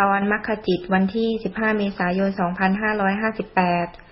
ตอนมัคคจิตวันที่ 15 เมษายน 2558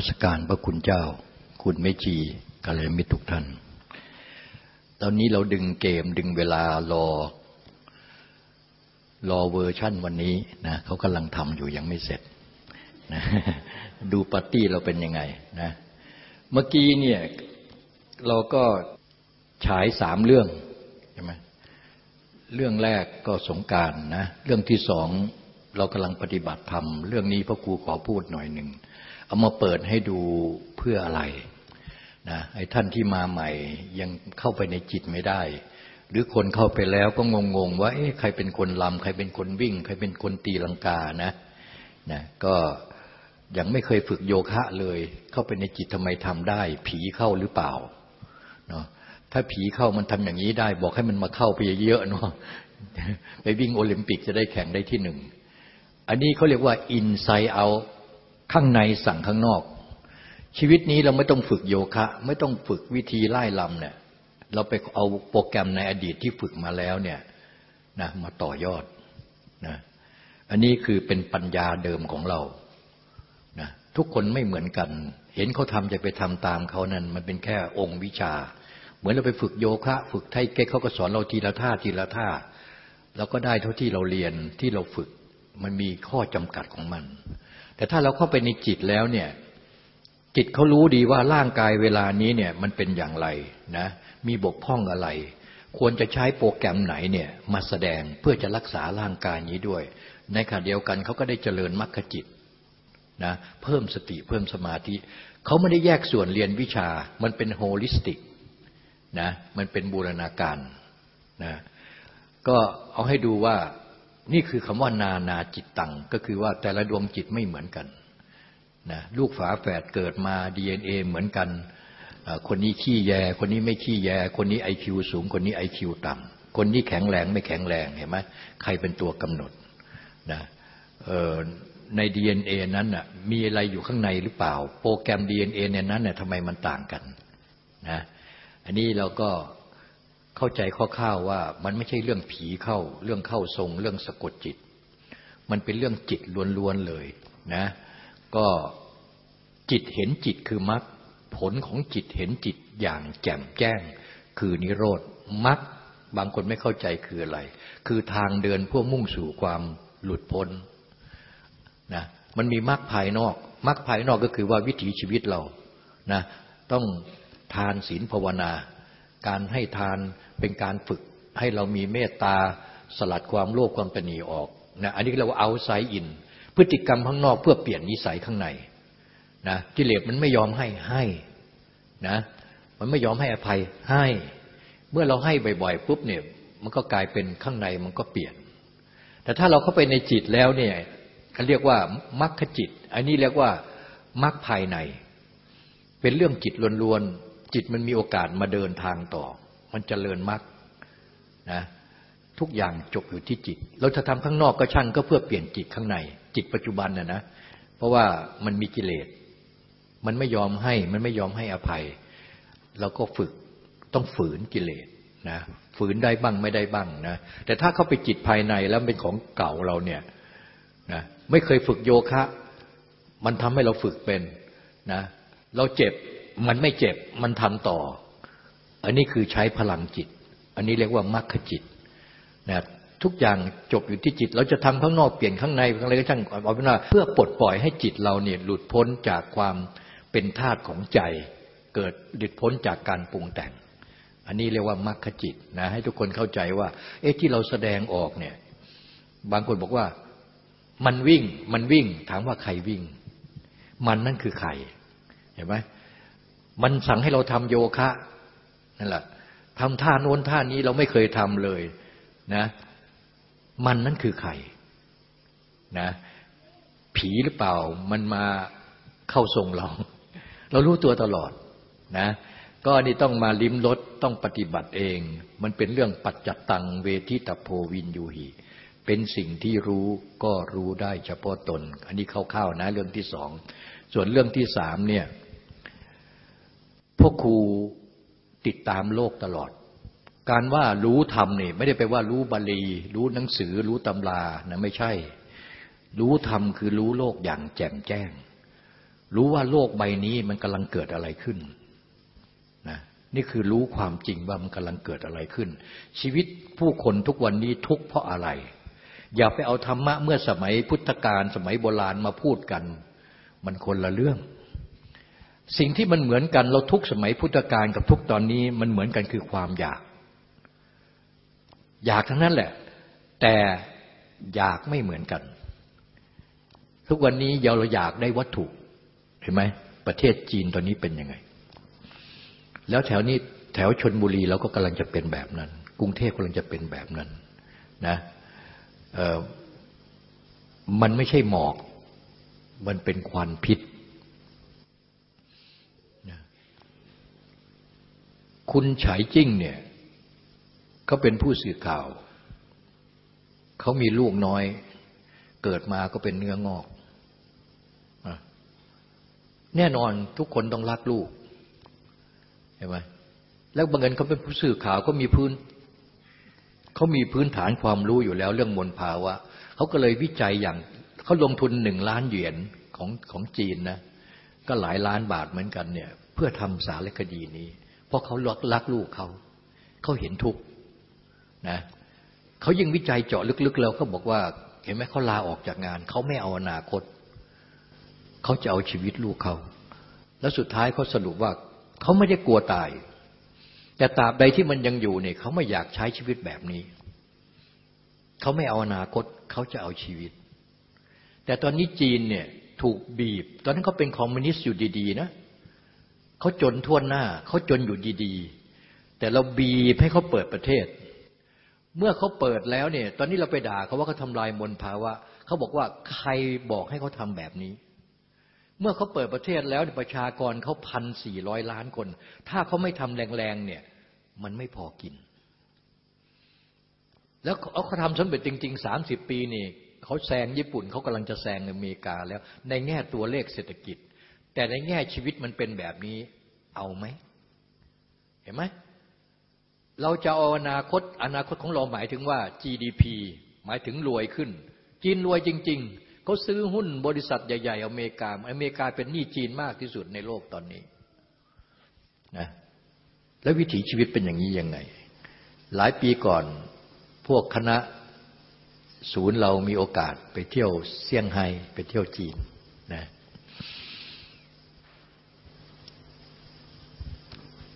มสการพระคุณเจ้า คุณเมจีกาลมิตรทุกท่าน ตอนนี้เราดึงเกมดึงเวลารอ รอเวอร์ชั่นวันนี้นะเขากำลังทำอยู่ยังไม่เสร็จนะดูปาร์ตี้เราเป็นยังไงนะเมื่อกี้เนี่ยเราก็ฉายสามเรื่องใช่ไหมเรื่องแรกก็สงการนะ เรื่องที่สองเรากำลังปฏิบัติธรรม เรื่องนี้พระครูขอพูดหน่อยหนึ่ง เอามาเปิดให้ดูเพื่ออะไรนะไอ้ท่านที่มาใหม่ยังเข้าไปในจิตไม่ได้ หรือคนเข้าไปแล้วก็งงๆว่าเอ๊ะใครเป็นคนลำใครเป็นคนวิ่ง ใครเป็นคนตีลังกานะนะก็ยังไม่เคยฝึกโยคะเลย เข้าไปในจิตทำไมทำได้ ผีเข้าหรือเปล่าเนาะถ้าผีเข้ามันทำอย่างนี้ได้ บอกให้มันมาเข้าไปเยอะๆเนาะไปวิ่งโอลิมปิกจะได้แข่งได้ที่หนึ่ง อันนี้เขาเรียกว่า inside out ข้างในสั่งข้างนอก ชีวิตนี้เราไม่ต้องฝึกโยคะ ไม่ต้องฝึกวิธีไล่ลำเนี่ย เราไปเอาโปรแกรมในอดีตที่ฝึกมาแล้วเนี่ยนะมาต่อยอดนะอันนี้คือเป็นปัญญาเดิมของเรานะทุกคนไม่เหมือนกัน เห็นเขาทำจะไปทำตามเขานั้น มันเป็นแค่องค์วิชา เหมือนเราไปฝึกโยคะ ฝึกไทเก๊กเขาก็สอนเราทีละท่าทีละท่าเราก็ได้เท่าที่เราเรียนที่เราฝึกมันมีข้อจำกัดของมัน แต่ถ้าเราเข้าไปในจิตแล้วเนี่ย จิตเขารู้ดีว่าร่างกายเวลานี้เนี่ยมันเป็นอย่างไรนะ มีบกพร่องอะไร ควรจะใช้โปรแกรมไหนเนี่ยมาแสดงเพื่อจะรักษาร่างกายนี้ด้วย ในขณะเดียวกันเขาก็ได้เจริญมรรคจิตนะเพิ่มสติเพิ่มสมาธิเขาไม่ได้แยกส่วนเรียนวิชา มันเป็น holistic นะมันเป็นบูรณาการนะก็เอาให้ดูว่า นี่คือคำว่านานาจิตตังก็คือว่าแต่ละดวงจิตไม่เหมือนกันนะลูกฝาแฝดเกิดมา DNA เหมือนกัน คนนี้ขี้แย คนนี้ไม่ขี้แย คนนี้ไอคิวสูง คนนี้ไอคิวต่ำคนนี้แข็งแรงไม่แข็งแรงเห็นไหมใครเป็นตัวกำหนดนะใน DNA นั้นน่ะมีอะไรอยู่ข้างในหรือเปล่า โปรแกรม DNA ในนั้นน่ะทำไมมันต่างกันนะอันนี้เราก็ เข้าใจข้าวๆว่ามันไม่ใช่เรื่องผีเข้า เรื่องเข้าทรง เรื่องสะกดจิต มันเป็นเรื่องจิตล้วนๆเลยนะ ก็จิตเห็นจิตคือมรรคผลของจิตเห็นจิตอย่างแจ่มแจ้ง คือนิโรธมรรคบางคนไม่เข้าใจคืออะไร คือทางเดินเพื่อมุ่งสู่ความหลุดพ้นนะมันมีมรรคภายนอกมรรคภายนอกก็คือว่าวิถีชีวิตเรานะต้องทานศีลภาวนา การให้ทานเป็นการฝึกให้เรามีเมตตาสลัดความโลภความตนีออกนะอันนี้เราว่าเอาไซอิน พฤติกรรมข้างนอกเพื่อเปลี่ยนนิสัยข้างในนะกิเลสมันไม่ยอมให้ให้นะมันไม่ยอมให้อภัยให้ เมื่อเราให้บ่อยๆปุ๊บเนี่ยมันก็กลายเป็นข้างในมันก็เปลี่ยน แต่ถ้าเราเข้าไปในจิตแล้วเนี่ยเขาเรียกว่ามรรคจิต อันนี้เรียกว่ามรรคภายใน เป็นเรื่องจิตล้วน จิตมันมีโอกาสมาเดินทางต่อ มันจเจริญมรรคนะทุกอย่างจบอยู่ที่จิต เราจะทำข้างนอกก็ช่างก็เพื่อเปลี่ยนจิตข้างใน จิตปัจจุบันน่ะนะ เพราะว่ามันมีกิเลส มันไม่ยอมให้ มันไม่ยอมให้อภัย เราก็ฝึกต้องฝืนกิเลสนะฝืนได้บ้างไม่ได้บ้างนะ แต่ถ้าเข้าไปจิตภายในแล้วเป็นของเก่าเราเนี่ยนะไม่เคยฝึกโยคะ มันทำให้เราฝึกเป็นนะ เราเจ็บ มันไม่เจ็บมันทำต่อ อันนี้คือใช้พลังจิต อันนี้เรียกว่ามรรคจิตนะทุกอย่างจบอยู่ที่จิต เราจะทำข้างนอกเปลี่ยนข้างในอะไรก็ช่างเอาเป็นว่าเพื่อปลดปล่อยให้จิตเราเนี่ยหลุดพ้นจากความเป็นธาตุของใจ เกิดหลุดพ้นจากการปรุงแต่ง อันนี้เรียกว่ามรรคจิตนะให้ทุกคนเข้าใจว่า เอ๊ะที่เราแสดงออกเนี่ย บางคนบอกว่ามันวิ่งมันวิ่งถามว่าใครวิ่ง มันนั่นคือใครเห็นไหม มันสั่งให้เราทำโยคะนั่นแหละทำท่าโน้นท่านี้เราไม่เคยทำเลยนะมันนั่นคือใครนะผีหรือเปล่ามันมาเข้าทรงเรา เรารู้ตัวตลอดนะก็นี่ต้องมาลิ้มรสต้องปฏิบัติเอง มันเป็นเรื่องปัจจตังเวทิตโพวินยูหีเป็นสิ่งที่รู้ก็รู้ได้เฉพาะตน อันนี้คร่าวๆนะเรื่องที่สอง ส่วนเรื่องที่สามเนี่ย พวกครูติดตามโลกตลอด การว่ารู้ธรรมเนี่ยไม่ได้ไปว่ารู้บาลี รู้หนังสือ รู้ตำรานะไม่ใช่ รู้ธรรมคือรู้โลกอย่างแจ่มแจ้ง รู้ว่าโลกใบนี้มันกำลังเกิดอะไรขึ้นนะนี่คือรู้ความจริงว่ามันกำลังเกิดอะไรขึ้น ชีวิตผู้คนทุกวันนี้ทุกเพราะอะไร อย่าไปเอาธรรมะเมื่อสมัยพุทธกาลสมัยโบราณมาพูดกัน มันคนละเรื่อง สิ่งที่มันเหมือนกันเราทุกสมัยพุทธกาลกับทุกตอนนี้มันเหมือนกันคือความอยาก อยากทั้งนั้นแหละ แต่อยากไม่เหมือนกัน ทุกวันนี้เราอยากได้วัตถุเห็นไหมประเทศจีนตอนนี้เป็นยังไง แล้วแถวนี้แถวชนบุรีเราก็กำลังจะเป็นแบบนั้น กรุงเทพกำลังจะเป็นแบบนั้นนะมันไม่ใช่หมอก มันเป็นควันพิษ คุณฉายจิ้งเนี่ยเขาเป็นผู้สื่อข่าว เขามีลูกน้อย เกิดมาก็เป็นเนื้องอก แน่นอนทุกคนต้องรักลูกเห็นไหมแล้วบางเงินเขาเป็นผู้สื่อข่าวก็มีพื้นเขามีพื้นฐานความรู้อยู่แล้วเรื่องมลภาวะเขาก็เลยวิจัยอย่างเขาลงทุนหนึ่งล้านเหรียญของของจีนนะก็หลายล้านบาทเหมือนกันเนี่ย เพื่อทำสารคดีนี้ เพราะเขารักรักลูกเขา เขาเห็นทุกนะเขายิ่งวิจัยเจาะลึกๆแล้วเขาบอกว่า เห็นไหมเขาลาออกจากงาน เขาไม่เอาอนาคต เขาจะเอาชีวิตลูกเขา แล้วสุดท้ายเขาสรุปว่า เขาไม่ได้กลัวตาย แต่ตราบใดที่มันยังอยู่เนี่ยเขาไม่อยากใช้ชีวิตแบบนี้ เขาไม่เอาอนาคต เขาจะเอาชีวิต แต่ตอนนี้จีนเนี่ยถูกบีบ ตอนนั้นเขาเป็นคอมมิวนิสต์อยู่ดีๆนะ เขาจนทั่วหน้า เขาจนอยู่ดีๆ แต่เราบีบให้เขาเปิดประเทศ เมื่อเขาเปิดแล้วเนี่ย ตอนนี้เราไปด่าเขาว่าเขาทำลายมลภาวะเขาบอกว่าใครบอกให้เขาทำแบบนี้ เมื่อเขาเปิดประเทศแล้วประชากรเขาพันสี่ร้อยล้านคน ถ้าเขาไม่ทำแรงๆเนี่ย มันไม่พอกิน แล้วเขาทำสำเร็จจริงๆสามสิบปีนี่เขาแซงญี่ปุ่นเขากำลังจะแซงอเมริกาแล้ว ในแง่ตัวเลขเศรษฐกิจ แต่ในแง่ชีวิตมันเป็นแบบนี้ เอาไหม เห็นไหม เราจะเอาอนาคต อนาคตของเราหมายถึงว่า GDP หมายถึงรวยขึ้น จีนรวยจริง ๆ เขาซื้อหุ้นบริษัทใหญ่ ๆ อเมริกา อเมริกาเป็นหนี้จีนมากที่สุดในโลกตอนนี้นะแล้ววิถีชีวิตเป็นอย่างนี้ยังไง หลายปีก่อนพวกคณะศูนย์เรามีโอกาสไปเที่ยวเซี่ยงไฮ้ไปเที่ยวจีนนะ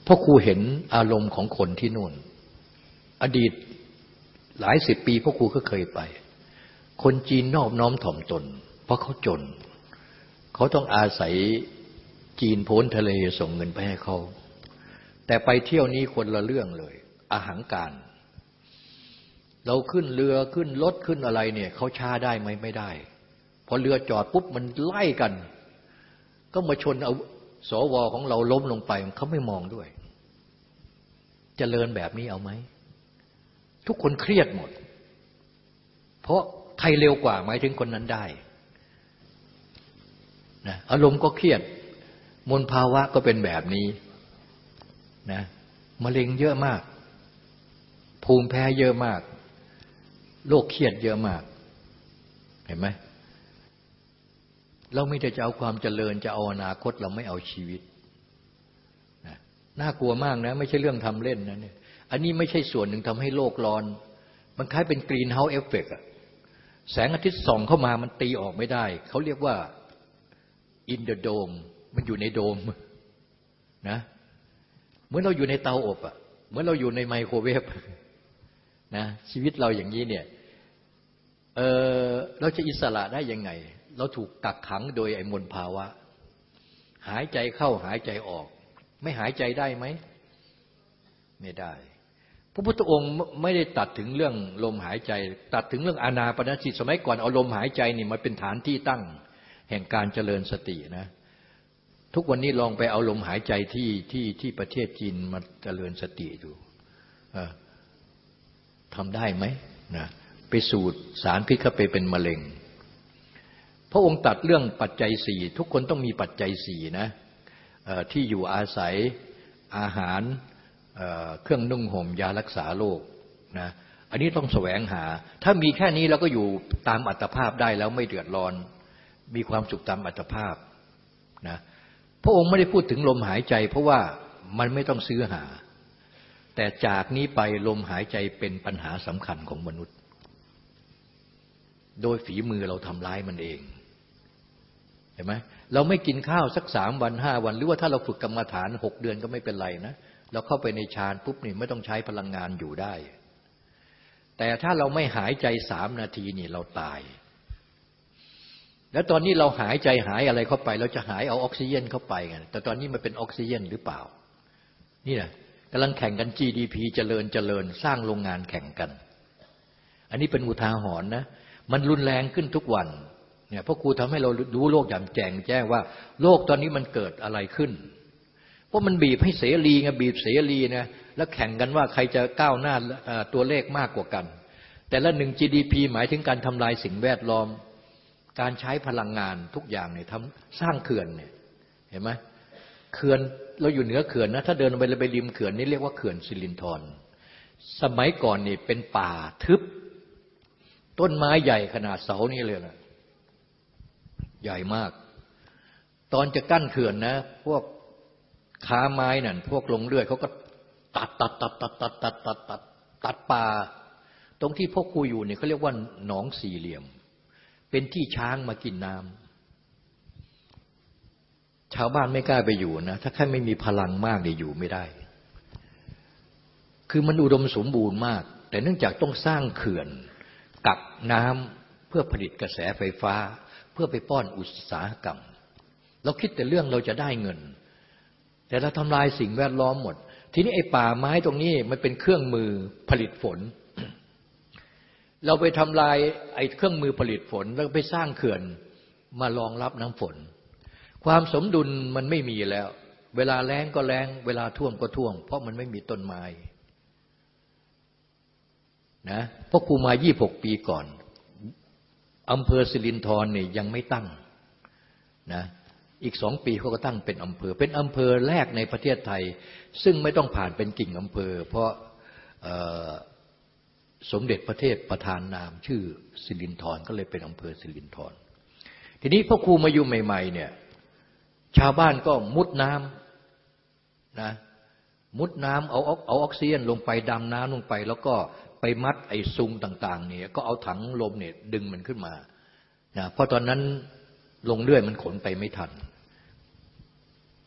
พ่อครูเห็นอารมณ์ของคนที่นู่น อดีตหลายสิบปีพ่อครูก็เคยไป คนจีนนอบน้อมถ่อมตน เพราะเขาจน เขาต้องอาศัยจีนพ้นทะเลส่งเงินไปให้เขา แต่ไปเที่ยวนี้คนละเรื่องเลยอาหางการ เราขึ้นเรือขึ้นรถขึ้นอะไรเนี่ยเขาช้าได้ไหมไม่ได้ พอเรือจอดปุ๊บมันไล่กัน ก็มาชนเอาสวของเราล้มลงไปเขาไม่มองด้วย เจริญแบบนี้เอาไหม ทุกคนเครียดหมด เพราะใครเร็วกว่าหมายถึงคนนั้นได้นะอารมณ์ก็เครียด มลภาวะก็เป็นแบบนี้นะมะเร็งเยอะมาก ภูมิแพ้เยอะมาก โรคเครียดเยอะมาก เห็นไหมเราไม่ได้จะเอาความเจริญจะเอาอนาคตเราไม่เอาชีวิต น่ากลัวมากนะ ไม่ใช่เรื่องทำเล่นนะเนี่ยอันนี้ไม่ใช่ส่วนหนึ่งทำให้โลกร้อน มันคล้ายเป็น greenhouse effect อะแสงอาทิตย์ส่องเข้ามามันตีออกไม่ได้ เขาเรียกว่าอินเดอะโดมมันอยู่ในโดมนะเหมือนเราอยู่ในเตาอบอะ่ะเหมือนเราอยู่ในไมโครเวฟนะชีวิตเราอย่างนี้เนี่ยเออเราจะอิสระได้ยังไง เราถูกกักขังโดยไอ้มลภาวะ หายใจเข้าหายใจออก ไม่หายใจได้ไหม ไม่ได้ พระพุทธองค์ไม่ได้ตัดถึงเรื่องลมหายใจ ตัดถึงเรื่องอานาปนจิตสมัยก่อนเอาลมหายใจนี่มาเป็นฐานที่ตั้ง แห่งการเจริญสตินะทุกวันนี้ลองไปเอาลมหายใจที่ที่ที่ประเทศจีนมาเจริญสติดูทำได้ไหมนะไปสูดสารพิษเข้าไปเป็นมะเร็ง พระองค์ตัดเรื่องปัจจัยสี่ทุกคนต้องมีปัจจัยสี่นะ ที่อยู่อาศัยอาหารเครื่องนุ่งห่มยารักษาโรคนะอันนี้ต้องแสวงหา ถ้ามีแค่นี้เราก็อยู่ตามอัตภาพได้แล้วไม่เดือดร้อน มีความสุขตามอัตภาพนะพระองค์ไม่ได้พูดถึงลมหายใจ เพราะว่ามันไม่ต้องซื้อหา แต่จากนี้ไปลมหายใจเป็นปัญหาสำคัญของมนุษย์ โดยฝีมือเราทำร้ายมันเองเห็นไหม เราไม่กินข้าวสักสามวันห้าวัน หรือว่าถ้าเราฝึกกรรมฐานหกเดือนก็ไม่เป็นไรนะเราเข้าไปในฌานปุ๊บนี่ไม่ต้องใช้พลังงานอยู่ได้ แต่ถ้าเราไม่หายใจสามนาทีนี่เราตาย แล้วตอนนี้เราหายใจหายอะไรเข้าไป เราจะหายเอาออกซิเจนเข้าไปไงแต่ตอนนี้มันเป็นออกซิเจนหรือเปล่า นี่นะกำลังแข่งกัน GDP เจริญเจริญสร้างโรงงานแข่งกัน อันนี้เป็นอุทาหรณ์นะ มันรุนแรงขึ้นทุกวัน เนี่ยพระครูทำให้เรารู้โลกอย่างแจ้งแจ้งว่า โลกตอนนี้มันเกิดอะไรขึ้น เพราะมันบีบให้เสรีไงบีบเสรีนะแล้วแข่งกันว่าใครจะก้าวหน้าตัวเลขมากกว่ากัน แต่ละหนึ่ง GDP หมายถึงการทำลายสิ่งแวดล้อม การใช้พลังงานทุกอย่างเนี่ยทำสร้างเขื่อนเนี่ยเห็นไหมเขื่อนเราอยู่เหนือเขื่อนนะถ้าเดินไปไปริมเขื่อนนี่เรียกว่าเขื่อนสิรินธรสมัยก่อนนี่เป็นป่าทึบ ต้นไม้ใหญ่ขนาดเสานี่เลยนะ ใหญ่มาก ตอนจะกั้นเขื่อนนะ พวกค้าไม้นั่นพวกลงเรื่อยเขาก็ตัดตัดตัดตัดตัดตัดตัดตัดตัดป่า ตรงที่พวกครูอยู่เนี่ยเขาเรียกว่าหนองสี่เหลี่ยม เป็นที่ช้างมากินน้ำชาวบ้านไม่กล้าไปอยู่นะ ถ้าแค่ไม่มีพลังมากเนี่ยอยู่ไม่ได้ คือมันอุดมสมบูรณ์มาก แต่เนื่องจากต้องสร้างเขื่อน กักน้ำเพื่อผลิตกระแสไฟฟ้า เพื่อไปป้อนอุตสาหกรรม เราคิดแต่เรื่องเราจะได้เงิน แต่เราทำลายสิ่งแวดล้อมหมด ทีนี้ไอ้ป่าไม้ตรงนี้มันเป็นเครื่องมือผลิตฝน เราไปทำลายไอ้เครื่องมือผลิตฝน แล้วไปสร้างเขื่อนมารองรับน้ำฝน ความสมดุลมันไม่มีแล้ว เวลาแล้งก็แล้ง เวลาท่วมก็ท่วม เพราะมันไม่มีต้นไม้นะเพราะครูมายี่หกปีก่อน อำเภอสิรินธรเนี่ยยังไม่ตั้งนะอีกสองปีเขาก็ตั้งเป็นอำเภอ เป็นอำเภอแรกในประเทศไทย ซึ่งไม่ต้องผ่านเป็นกิ่งอำเภอ เพราะสมเด็จพระเทพประธานนามชื่อสิรินธรก็เลยเป็นอำเภอสิรินธรทีนี้พ่อครูมาอยู่ใหม่ๆเนี่ยชาวบ้านก็มุดน้ำนะมุดน้ำเอาเอาออกซิเจนลงไปดำน้ำลงไป แล้วก็ ไปมัดไอ้ซุงต่าง ๆ เนี่ย ก็เอาถังลมเนี่ยดึงมันขึ้นมานะเพราะตอนนั้นลงเลื่อยมันขนไปไม่ทัน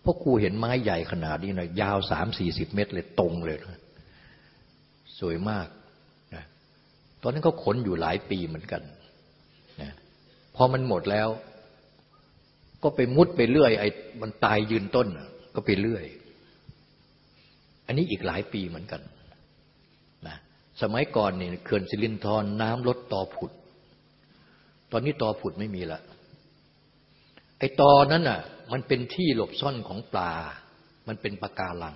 พราะครูเห็นไม้ใหญ่ขนาดนี้นะยาวสามสี่สิบเมตรเลยตรงเลยนะสวยมากนะตอนนั้นเขาขนอยู่หลายปีเหมือนกันนะพอมันหมดแล้ว ก็ไปมุดไปเรื่อยไอ้มันตายยืนต้น ก็ไปเรื่อย อันนี้อีกหลายปีเหมือนกัน สมัยก่อนเนี่ยเขื่อนสิรินธรน้ำลดต่อผุด ตอนนี้ต่อผุดไม่มีละไอ้ตอนั้นอะ มันเป็นที่หลบซ่อนของปลา มันเป็นปลาการัง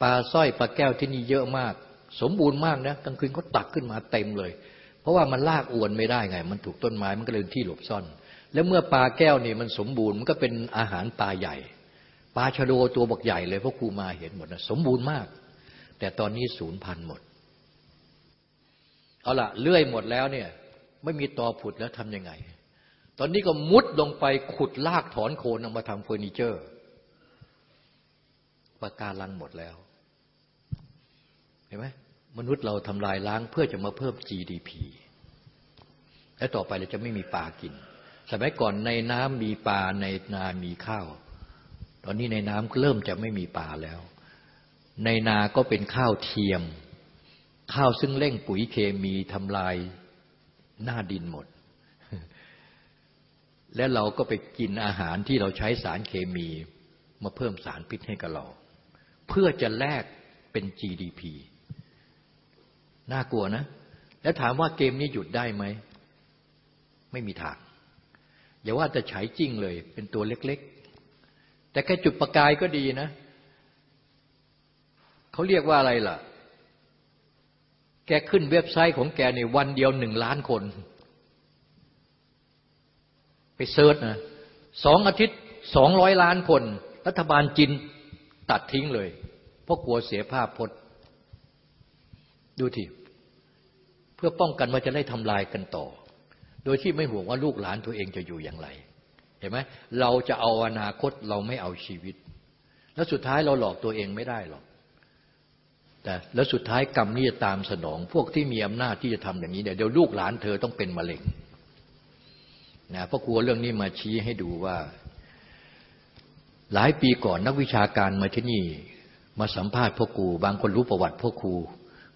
ปลาสร้อยปลาแก้วที่นี่เยอะมาก สมบูรณ์มากนะกลางคืนเขาตักขึ้นมาเต็มเลย เพราะว่ามันลากอวนไม่ได้ไง มันถูกต้นไม้มันก็เลยที่หลบซ่อน แล้วเมื่อปลาแก้วนี่มันสมบูรณ์มันก็เป็นอาหารปลาใหญ่ปลาชะโดตัวบักใหญ่เลยเพราะครูมาเห็นหมดนะสมบูรณ์มาก แต่ตอนนี้ศูนย์พันหมด เอาละเลื่อยหมดแล้วเนี่ย ไม่มีตอผุดแล้วทำยังไง ตอนนี้ก็มุดลงไปขุดลากถอนโคนออกมาทำเฟอร์นิเจอร์ปาการลังหมดแล้ว เห็นไหมมนุษย์เราทำลายล้างเพื่อจะมาเพิ่ม GDP และต่อไปเราจะไม่มีปลากิน สมัยก่อนในน้ำมีปลาในนามีข้าว ตอนนี้ในน้ำเริ่มจะไม่มีปลาแล้ว ในนาก็เป็นข้าวเทียม ข้าวซึ่งเร่งปุ๋ยเคมีทำลายหน้าดินหมด และเราก็ไปกินอาหารที่เราใช้สารเคมีมาเพิ่มสารพิษให้กับเรา เพื่อจะแลกเป็น GDP น่ากลัวนะ แล้วถามว่าเกมนี้หยุดได้ไหม ไม่มีทาง อย่าว่าจะฉายจริงเลย เป็นตัวเล็กๆ แต่แค่จุดประกายก็ดีนะ เขาเรียกว่าอะไรล่ะ แกขึ้นเว็บไซต์ของแกในวันเดียวหนึ่งล้านคน ไปเซิร์ชนะสองอาทิตย์สองร้อยล้านคน รัฐบาลจีนตัดทิ้งเลย เพราะกลัวเสียภาพพจน์ ดูทีเพื่อป้องกันว่าจะได้ทำลายกันต่อ โดยที่ไม่ห่วงว่าลูกหลานตัวเองจะอยู่อย่างไร เห็นไหมเราจะเอาอนาคตเราไม่เอาชีวิต แล้วสุดท้ายเราหลอกตัวเองไม่ได้หรอก แต่แล้วสุดท้ายกรรมนี่จะตามสนอง พวกที่มีอำนาจที่จะทำอย่างนี้เนี่ยเดี๋ยวลูกหลานเธอต้องเป็นมะเร็งนะเพราะครูเรื่องนี้มาชี้ให้ดูว่า หลายปีก่อนนักวิชาการมาที่นี่ มาสัมภาษณ์พ่อครูบางคนรู้ประวัติพ่อครู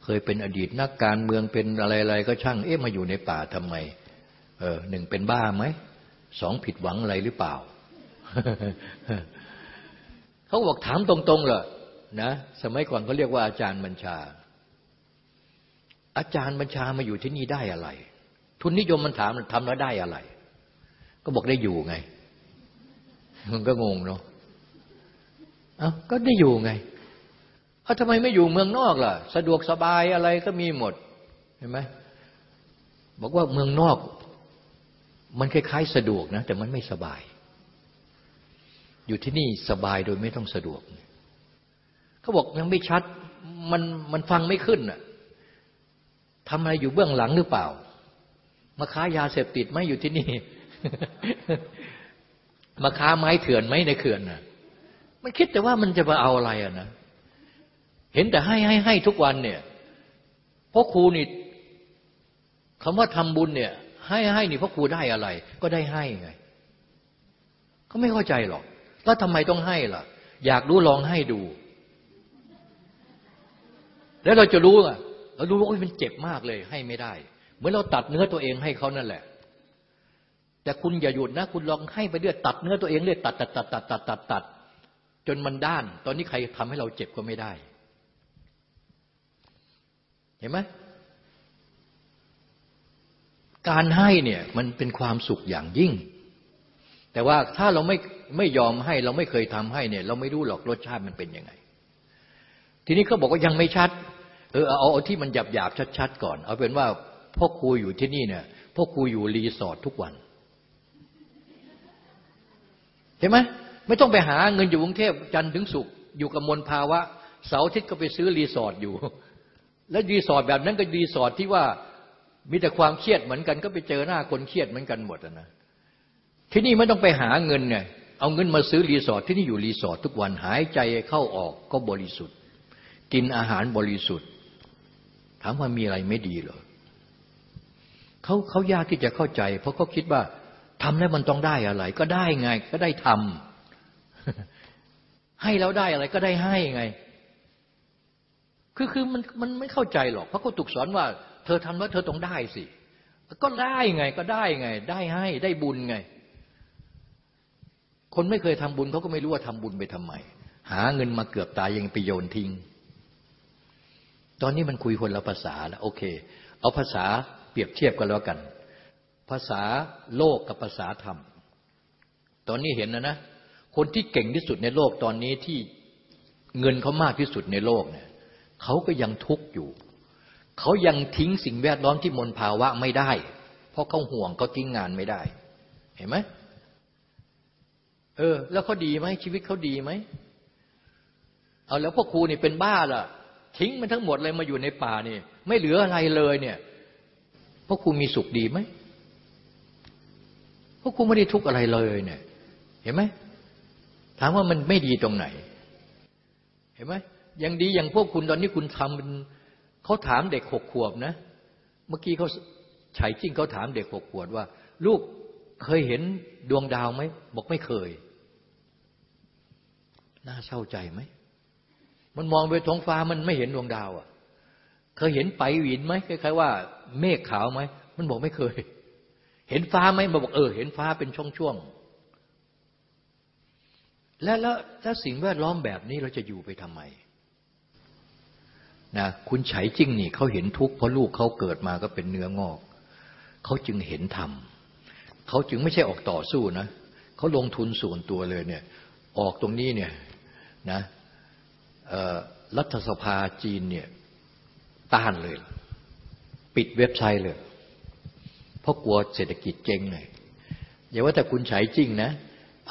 เคยเป็นอดีตนักการเมืองเป็นอะไรๆก็ช่างเอ๊ะมาอยู่ในป่าทำไมเออหนึ่งเป็นบ้าไหมสองผิดหวังอะไรหรือเปล่า เขาบอกถามตรงๆเลย นะสมัยก่อนเขาเรียกว่าอาจารย์บัญชา อาจารย์บัญชามาอยู่ที่นี่ได้อะไร ทุนนิยมมันถามทำแล้วได้อะไร ก็บอกได้อยู่ไง มันก็งงเนาะอ้าก็ได้อยู่ไงเอาทำไมไม่อยู่เมืองนอกล่ะ สะดวกสบายอะไรก็มีหมดเห็นไหมบอกว่าเมืองนอก มันคล้ายๆสะดวกนะ แต่มันไม่สบาย อยู่ที่นี่สบายโดยไม่ต้องสะดวกเขาบอกยังไม่ชัด มันมันฟังไม่ขึ้นอะทำอะไรอยู่เบื้องหลังหรือเปล่า มาค้ายาเสพติดไหมอยู่ที่นี่ มาค้าไม้เถื่อนไหมในเขื่อนน่ะ มันคิดแต่ว่ามันจะมาเอาอะไรอะนะ เห็นแต่ให้ให้ให้ทุกวันเนี่ยพราะครูนี่คำว่าทำบุญเนี่ย ให้ให้นี่พราะครูได้อะไร ก็ได้ให้ไงเขาไม่เข้าใจหรอก แล้วทำไมต้องให้ล่ะ อยากรู้ลองให้ดู แล้วเราจะรู้อะเรารู้ว่ามันเจ็บมากเลย ให้ไม่ได้ เหมือนเราตัดเนื้อตัวเองให้เขานั่นแหละ แต่คุณอย่าหยุดนะ คุณลองให้ไปเรื่อยตัดเนื้อตัวเองเรื่อยตัดตัดตัดตัดตัดตัดตัดจนมันด้าน ตอนนี้ใครทำให้เราเจ็บก็ไม่ได้ เห็นไหมการให้เนี่ยมันเป็นความสุขอย่างยิ่ง แต่ว่าถ้าเราไม่ไม่ยอมให้เราไม่เคยทำให้เนี่ย เราไม่รู้หรอกรสชาติมันเป็นยังไง ทีนี้เขาบอกว่ายังไม่ชัด เออเอาเอาที่มันหยาบหยาบชัดๆก่อน เอาเป็นว่าพ่อครูอยู่ที่นี่เนี่ยพ่อครูอยู่รีสอร์ททุกวันเห็นไหมไม่ต้องไปหาเงินอยู่กรุงเทพจันทร์ถึงศุกร์อยู่กับมลภาวะเสาร์อาทิตย์ก็ไปซื้อรีสอร์ทอยู่ แล้วรีสอร์ทแบบนั้นก็รีสอร์ทที่ว่ามีแต่ความเครียดเหมือนกัน ก็ไปเจอหน้าคนเครียดเหมือนกันหมดนะที่นี่ไม่ต้องไปหาเงินไงเอาเงินมาซื้อรีสอร์ทที่นี่อยู่รีสอร์ททุกวันหายใจเข้าออกก็บริสุทธิ์ กินอาหารบริสุทธิ์ ถามว่ามีอะไรไม่ดีเหรอเขาเขายากที่จะเข้าใจ เพราะเขาคิดว่าทำแล้วมันต้องได้อะไร ก็ได้ไง ก็ได้ทำให้แล้วได้อะไรก็ได้ให้ไง คือคือมันมันไม่เข้าใจหรอก เพราะเขาถูกสอนว่า เธอทำแล้วเธอต้องได้สิ ก็ได้ไงก็ได้ไง ได้ให้ได้บุญไง คนไม่เคยทำบุญเขาก็ไม่รู้ว่าทำบุญไปทำไมหาเงินมาเกือบตายยังไปโยนทิ้ง ตอนนี้มันคุยคนละภาษาแล้วโอเค เอาภาษาเปรียบเทียบกันแล้วกัน ภาษาโลกกับภาษาธรรม ตอนนี้เห็นนะนะคนที่เก่งที่สุดในโลกตอนนี้ที่เงินเขามากที่สุดในโลกเนี่ยเขาก็ยังทุกข์อยู่ เขายังทิ้งสิ่งแวดล้อมที่มลภาวะไม่ได้ เพราะเขาห่วงเขาทิ้งงานไม่ได้ เห็นไหมเออ แล้วเขาดีไหมชีวิตเขาดีไหมเอาแล้วพ่อครูนี่เป็นบ้าล่ะ ทิ้งมันทั้งหมดเลยมาอยู่ในป่านี่ ไม่เหลืออะไรเลยเนี่ยพ่อครูมีสุขดีไหมพ่อครูไม่ได้ทุกข์อะไรเลยเนี่ย เห็นไหมถามว่ามันไม่ดีตรงไหน เห็นไหมยังดีอย่างพวกคุณตอนนี้คุณทำเป็นเขาถามเด็กหกขวบนะ เมื่อกี้เขาฉายจริงเขาถามเด็กหกขวบว่า ลูกเคยเห็นดวงดาวไหมบอกไม่เคย น่าเศร้าใจไหม มันมองไปท้องฟ้ามันไม่เห็นดวงดาวอะ เคยเห็นไปหวินไหมคล้ายๆว่า เมฆขาวไหมมันบอกไม่เคย เห็นฟ้าไหมมันบอกเออ เห็นฟ้าเป็นช่วงๆและแล้วถ้าสิ่งแวดล้อมแบบนี้เราจะอยู่ไปทำไมนะคุณไฉจิ้งนี่เขาเห็นทุกข์เพราะลูกเขาเกิดมาก็เป็นเนื้องอกเขาจึงเห็นธรรมเขาจึงไม่ใช่ออกต่อสู้นะเขาลงทุนส่วนตัวเลยเนี่ย ออกตรงนี้เนี่ยนะ รัฐสภาจีนเนี่ยต้านเลย ปิดเว็บไซต์เลย เพราะกลัวเศรษฐกิจเจ๊งเลยอย่าว่าแต่คุณฉายจริงนะ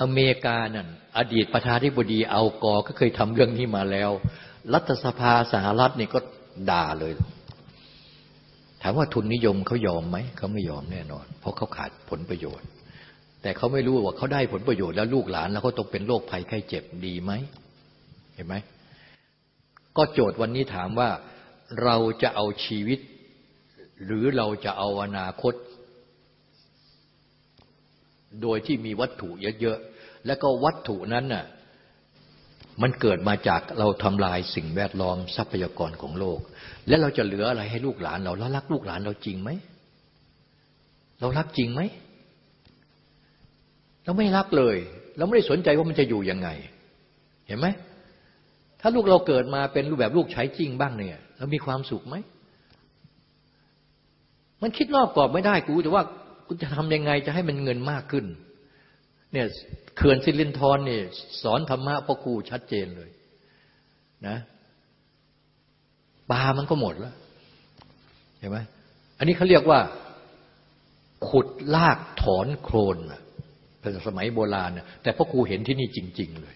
อเมริกานั่นอดีตประธานธิบดีเอากอก็เคยทำเรื่องนี้มาแล้ว รัฐสภาสหรัฐนี่ก็ด่าเลย ถามว่าทุนนิยมเขายอมไหมเขาไม่ยอมแน่นอน เพราะเขาขาดผลประโยชน์ แต่เขาไม่รู้ว่าเขาได้ผลประโยชน์แล้วลูกหลาน แล้วเขาต้องเป็นโรคภัยไข้เจ็บดีไหมเห็นไหม ก็โจทย์วันนี้ถามว่าเราจะเอาชีวิต หรือเราจะเอาอนาคต โดยที่มีวัตถุเยอะๆ แล้วก็วัตถุนั้นน่ะมันเกิดมาจากเราทำลายสิ่งแวดล้อมทรัพยากรของโลก และเราจะเหลืออะไรให้ลูกหลานเราแล้วรักลูกหลานเราจริงไหม เรารักจริงไหม เราไม่รักเลย เราไม่ได้สนใจว่ามันจะอยู่ยังไง เห็นไหม ถ้าลูกเราเกิดมาเป็นรูปแบบลูกใช้จริงบ้างเนี่ยเรามีความสุขไหม มันคิดนอกกรอบไม่ได้กูแต่ว่ากูจะทำยังไงจะให้มันเงินมากขึ้น เนี่ยเขื่อนซิลินทรเนี่ยสอนธรรมะพ่อครูชัดเจนเลย นะปลามันก็หมดแล้วเห็นไหมอันนี้เขาเรียกว่า ขุดลากถอนโคลนเป็นสมัยโบราณนะแต่พ่อครูเห็นที่นี่จริง ๆ เลย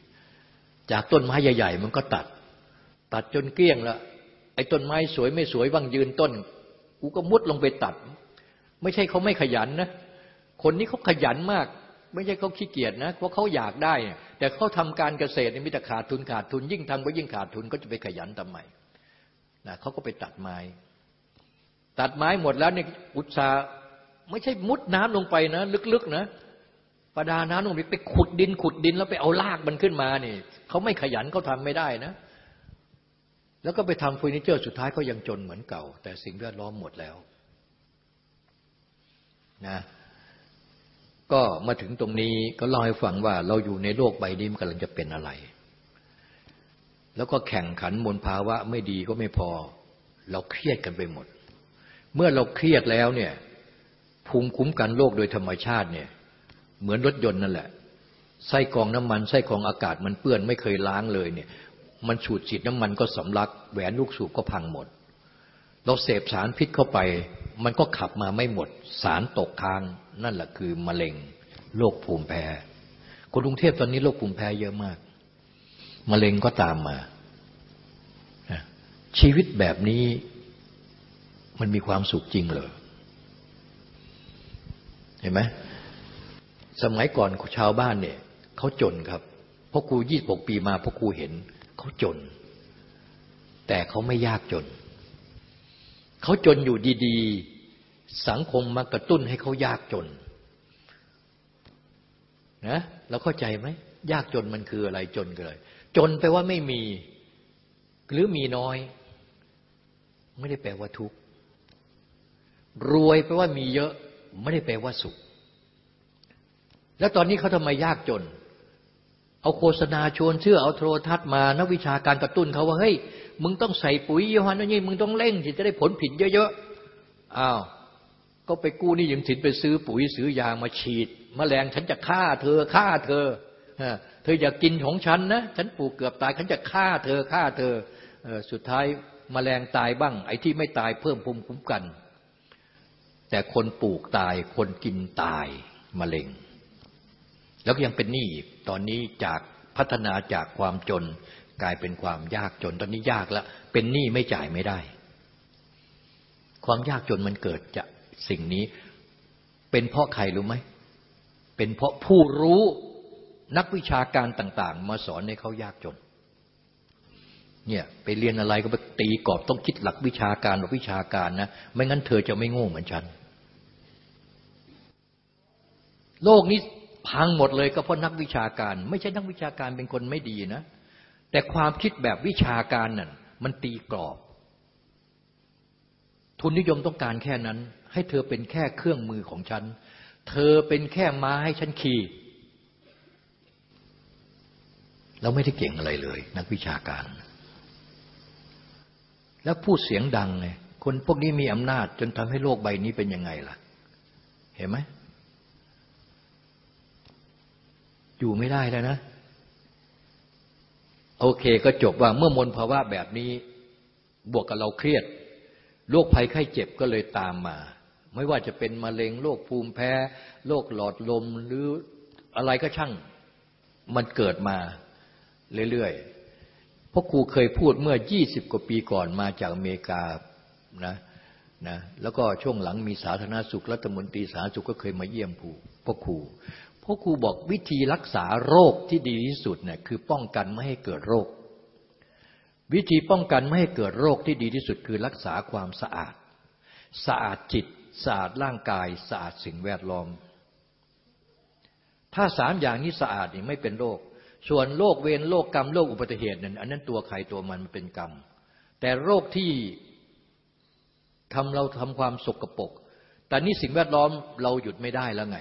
จากต้นไม้ใหญ่ ๆ มันก็ตัด ตัดจนเกลี้ยงแล้วไอ้ต้นไม้สวยไม่สวยบางยืนต้น กูก็มุดลงไปตัด ไม่ใช่เขาไม่ขยันนะ คนนี้เขาขยันมาก ไม่ใช่เขาขี้เกียจนะเพราะเขาอยากได้ แต่เขาทำการเกษตรมีแต่ขาดทุนขาดทุน ยิ่งทำก็ยิ่งขาดทุนก็จะไปขยันทำไมนะเขาก็ไปตัดไม้ ตัดไม้หมดแล้วเนี่ยอุตสาไม่ใช่มุดน้ำลงไปนะ ลึกๆนะ ประดาน้ำลงไปไปขุดดินขุดดินแล้วไปเอาลากมันขึ้นมานี่เขาไม่ขยันเขาทำไม่ได้นะ แล้วก็ไปทำเฟอร์นิเจอร์สุดท้ายเขายังจนเหมือนเก่า แต่สิ่งแวดล้อมหมดแล้วนะก็มาถึงตรงนี้ก็เล่าให้ฟังว่า เราอยู่ในโลกใบนี้มันกำลังจะเป็นอะไร แล้วก็แข่งขันมลภาวะไม่ดีก็ไม่พอ เราเครียดกันไปหมด เมื่อเราเครียดแล้วเนี่ยภูมิคุ้มกันโรคโดยธรรมชาติเนี่ย เหมือนรถยนต์นั่นแหละ ไส้กองน้ำมัน ไส้กองอากาศมันเปื้อนไม่เคยล้างเลยเนี่ย มันฉูดฉีดน้ำมันก็สำลัก แหวนลูกสูบก็พังหมด เราเสพสารพิษเข้าไป มันก็ขับมาไม่หมด สารตกค้าง นั่นแหละคือมะเร็งโรคภูมิแพ้คนกรุงเทพตอนนี้โรคภูมิแพ้เยอะมาก มะเร็งก็ตามมา ชีวิตแบบนี้มันมีความสุขจริงเหรอเห็นไหม สมัยก่อนชาวบ้านเนี่ยเขาจนครับพราะครูยี่สิบกปีมาพราะครูเห็นเขาจน แต่เขาไม่ยากจน เขาจนอยู่ดีๆ สังคมมากระตุ้นให้เขายากจนนะเราเข้าใจไหมยากจนมันคืออะไรจนคืออะไรจนแปลว่าไม่มี หรือมีน้อย ไม่ได้แปลว่าทุกข์รวยแปลว่ามีเยอะ ไม่ได้แปลว่าสุข แล้วตอนนี้เขาทำไมยากจน เอาโฆษณาชวนเชื่อเอาโทรทัศน์มานักวิชาการกระตุ้นเขาว่าเฮ้ยมึงต้องใส่ปุ๋ยยี่ห้อนี้มึงต้องเร่งที่จะได้ผลผิดเยอะๆอ้าวก็ไปกู้นี่ยังถินไปซื้อปุ๋ยซื้อยามาฉีดมแมลงฉันจะฆ่าเธอฆ่าเธอเธออย่ากกินของฉันนะฉันปลูกเกือบตายฉันจะฆ่าเธอฆ่าเธอสุดท้ายมแมลงตายบ้าง ไอ้ที่ไม่ตายเพิ่มภูมิคุ้มกัน แต่คนปลูกตายคนกินตายมะเร็ง แล้วก็ยังเป็นหนี้อีกตอนนี้จากพัฒนาจากความจน กลายเป็นความยากจน ตอนนี้ยากแล้วเป็นหนี้ไม่จ่ายไม่ได้ ความยากจนมันเกิดจากสิ่งนี้ เป็นเพราะใครรู้ไหมเป็นเพราะผู้รู้นักวิชาการต่าง ๆ มาสอนให้เขายากจน เนี่ยไปเรียนอะไรก็ไปตีกรอบต้องคิดหลักวิชาการหลักวิชาการนะไม่งั้นเธอจะไม่โง่เหมือนฉัน โลกนี้ พังหมดเลยก็เพราะนักวิชาการ ไม่ใช่นักวิชาการเป็นคนไม่ดีนะ แต่ความคิดแบบวิชาการนั่นมันตีกรอบ ทุนนิยมต้องการแค่นั้น ให้เธอเป็นแค่เครื่องมือของฉัน เธอเป็นแค่ม้าให้ฉันขี่เราไม่ได้เก่งอะไรเลย นักวิชาการ แล้วพูดเสียงดังไงคนพวกนี้มีอำนาจจนทำให้โลกใบนี้เป็นยังไงล่ะ เห็นไหม อยู่ไม่ได้แล้วนะ โอเคก็จบว่าเมื่อมนภาวะแบบนี้ บวกกับเราเครียดโรคภัยไข้เจ็บก็เลยตามมา ไม่ว่าจะเป็นมะเร็งโรคภูมิแพ้โรคหลอดลมหรืออะไรก็ช่างมันเกิดมาเรื่อยๆเพราะครูเคยพูดเมื่อยี่สิบกว่าปีก่อนมาจากอเมริกานะนะแล้วก็ช่วงหลังมีสาธารณสุขรัฐมนตรีสาธารณสุขก็เคยมาเยี่ยมผู้พ่อครู พราะครูบอกวิธีรักษาโรคที่ดีที่สุดเนี่ยคือป้องกันไม่ให้เกิดโรค วิธีป้องกันไม่ให้เกิดโรคที่ดีที่สุดคือรักษาความสะอาด สะอาดจิตสะอาดร่างกายสะอาดสิ่งแวดล้อม ถ้าสามอย่างนี้สะอาดนี่ไม่เป็นโรค ส่วนโรคเวรโรคกรรมโรคอุบัติเหตุนั่นอันนั้นตัวใครตัวมันมันเป็นกรรม แต่โรคที่ทำเราทำความสกรปรกแต่นี่สิ่งแวดล้อมเราหยุดไม่ได้แล้วไง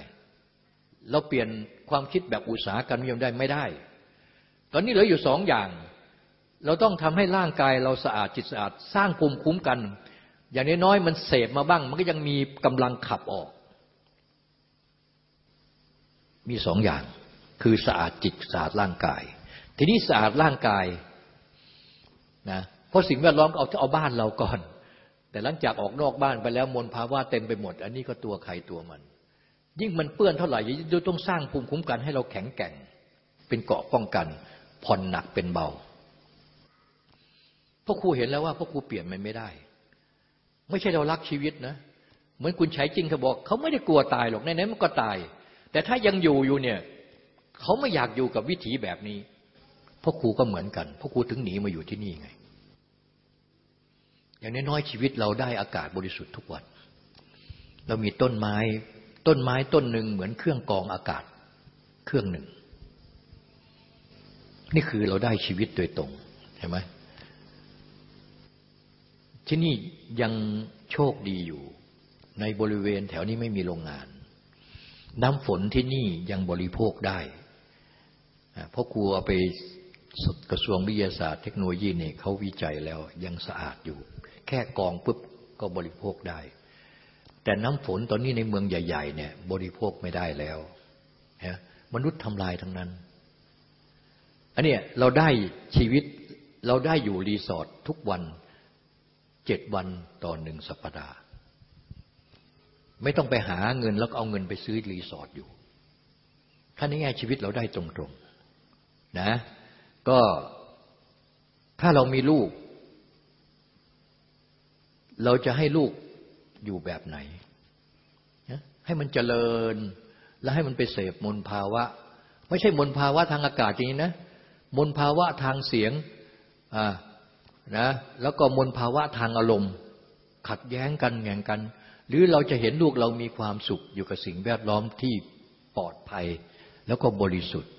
เราเปลี่ยนความคิดแบบอุตสาหกรรมนิยมได้ไม่ได้ ตอนนี้เหลืออยู่สองอย่าง เราต้องทำให้ร่างกายเราสะอาดจิตสะอาดสร้างภูมิคุ้มกัน อย่างน้อยๆมันเสพมาบ้าง มันก็ยังมีกำลังขับออก มีสองอย่าง คือสะอาดจิตสะอาดร่างกาย ทีนี้สะอาดร่างกายนะเพราะสิ่งแวดล้อมเอาเอาบ้านเราก่อน แต่หลังจากออกนอกบ้านไปแล้วมลภาวะเต็มไปหมด อันนี้ก็ตัวใครตัวมัน ยิ่งมันเปื้อนเท่าไหร่ยิ่งต้องสร้างภูมิคุ้มกันให้เราแข็งแกร่ง เป็นเกาะป้องกันผ่อนหนักเป็นเบาพ่อครูเห็นแล้วว่าพ่อครูเปลี่ยนมันไม่ได้ ไม่ใช่เรารักชีวิตนะ เหมือนคุณใช้จริงเขาบอก เขาไม่ได้กลัวตายหรอกในนั้นมันก็ตาย แต่ถ้ายังอยู่อยู่เนี่ย เขาไม่อยากอยู่กับวิถีแบบนี้พ่อครูก็เหมือนกันพ่อครูถึงหนีมาอยู่ที่นี่ไง อย่างน้อยๆชีวิตเราได้อากาศบริสุทธิ์ทุกวัน เรามีต้นไม้ ต้นไม้ต้นหนึ่งเหมือนเครื่องกองอากาศ เครื่องหนึ่ง นี่คือเราได้ชีวิตโดยตรงเห็นไหมที่นี่ยังโชคดีอยู่ ในบริเวณแถวนี้ไม่มีโรงงาน น้ำฝนที่นี่ยังบริโภคได้ เพราะครูเอาไปกระทรวงวิทยาศาสตร์เทคโนโลยีเนี่ยเขาวิจัยแล้วยังสะอาดอยู่ แค่กองปุ๊บก็บริโภคได้ แต่น้ำฝนตอนนี้ในเมืองใหญ่ ๆ เนี่ย บริโภคไม่ได้แล้วนะมนุษย์ทำลายทั้งนั้น อันนี้เราได้ชีวิตเราได้อยู่รีสอร์ททุกวันเจ็ดวันต่อหนึ่งสัปดาห์ ไม่ต้องไปหาเงินแล้วเอาเงินไปซื้อรีสอร์ทอยู่ ถ้าในแง่ชีวิตเราได้ตรงๆนะก็ถ้าเรามีลูก เราจะให้ลูก อยู่แบบไหน ให้มันเจริญ และให้มันไปเสพมลภาวะ ไม่ใช่มลภาวะทางอากาศจริงนะมลภาวะทางเสียงอ่านะแล้วก็มลภาวะทางอารมณ์ ขัดแย้งกันแข่งกัน หรือเราจะเห็นลูกเรามีความสุขอยู่กับสิ่งแวดล้อมที่ปลอดภัย แล้วก็บริสุทธิ์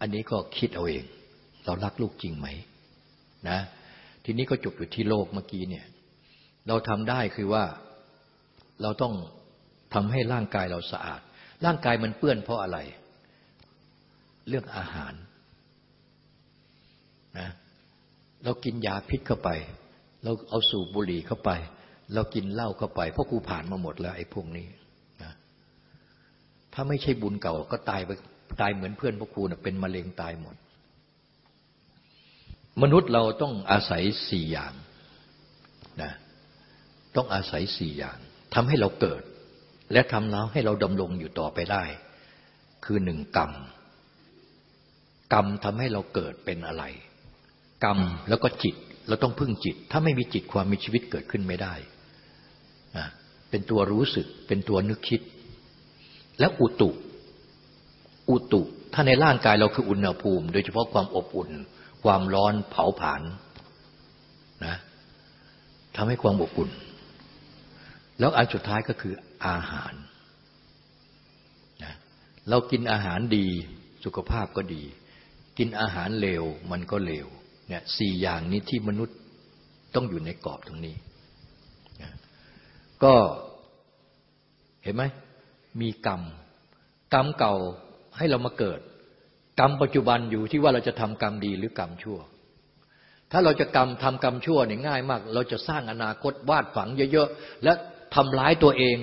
อันนี้ก็คิดเอาเอง เรารักลูกจริงไหมนะทีนี้ก็จบอยู่ที่โลกเมื่อกี้เนี่ย เราทำได้คือว่าเราต้องทำให้ร่างกายเราสะอาด ร่างกายมันเปื้อนเพราะอะไร เรื่องอาหารนะเรากินยาพิษเข้าไป เราเอาสูบบุหรี่เข้าไป เรากินเหล้าเข้าไป เพราะกูผ่านมาหมดแล้วไอ้พวกนี้นะถ้าไม่ใช่บุญเก่าก็ตายไปตายเหมือนเพื่อนพวกครูนะเป็นมะเร็งตายหมด มนุษย์เราต้องอาศัยสี่อย่างนะ ต้องอาศัยสี่อย่างทำให้เราเกิด และทำแล้วให้เราดำรงอยู่ต่อไปได้ คือหนึ่งกรรม กรรมทำให้เราเกิดเป็นอะไร กรรมแล้วก็จิตเราต้องพึ่งจิต ถ้าไม่มีจิตความมีชีวิตเกิดขึ้นไม่ได้ เป็นตัวรู้สึก เป็นตัวนึกคิด และอุตุ อุตุ ถ้าในร่างกายเราคืออุณหภูมิ โดยเฉพาะความอบอุ่น ความร้อนเผาผลาญนะทำให้ความอบอุ่น แล้วอันสุดท้ายก็คืออาหารนะเรากินอาหารดีสุขภาพก็ดี กินอาหารเลวมันก็เลวเนี่ยสี่อย่างนี้ที่มนุษย์ต้องอยู่ในกรอบตรงนี้นะก็เห็นไหมมีกรรม กรรมเก่าให้เรามาเกิด กรรมปัจจุบันอยู่ที่ว่าเราจะทำกรรมดีหรือกรรมชั่วถ้าเราจะกรรมทำกรรมชั่วเนี่ยง่ายมาก เราจะสร้างอนาคตวาดฝังเยอะๆ และ ทำร้ายตัวเอง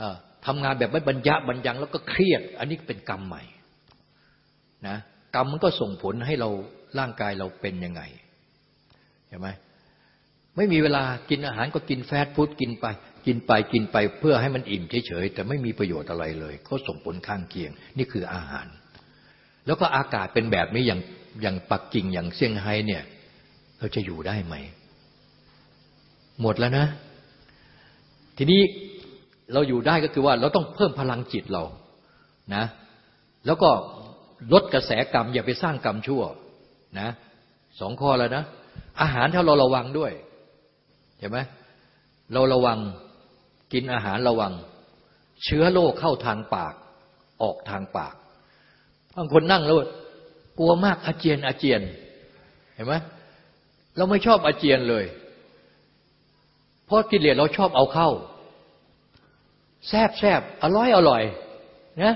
อทำงานแบบไม่บรรยะบรรยังแล้วก็เครียด อันนี้เป็นกรรมใหม่นะกรรมมันก็ส่งผลให้เราร่างกายเราเป็นยังไงเห็นไหมไม่มีเวลากินอาหารก็กินแฟตฟู้ดกินไป กินไปกินไปเพื่อให้มันอิ่มเฉยๆแต่ไม่มีประโยชน์อะไรเลย ก็ส่งผลข้างเคียง นี่คืออาหาร แล้วก็อากาศเป็นแบบนี้อย่างอย่างปักกิ่งอย่างเซี่ยงไฮ้เนี่ย เราจะอยู่ได้ไหม หมดแล้วนะ ทีนี้เราอยู่ได้ก็คือว่าเราต้องเพิ่มพลังจิตเรานะแล้วก็ลดกระแสกรรม อย่าไปสร้างกรรมชั่วนะสองข้อแล้วนะ อาหารถ้าเราระวังด้วยเห็นไหมเราระวังกินอาหารระวัง เชื้อโรคเข้าทางปาก ออกทางปากบางคนนั่งแล้วกลัวมากอาเจียนอาเจียน เห็นไหมเราไม่ชอบอาเจียนเลย เพราะกิเลสเราชอบเอาเข้า แซบแซบอร่อยอร่อยนะ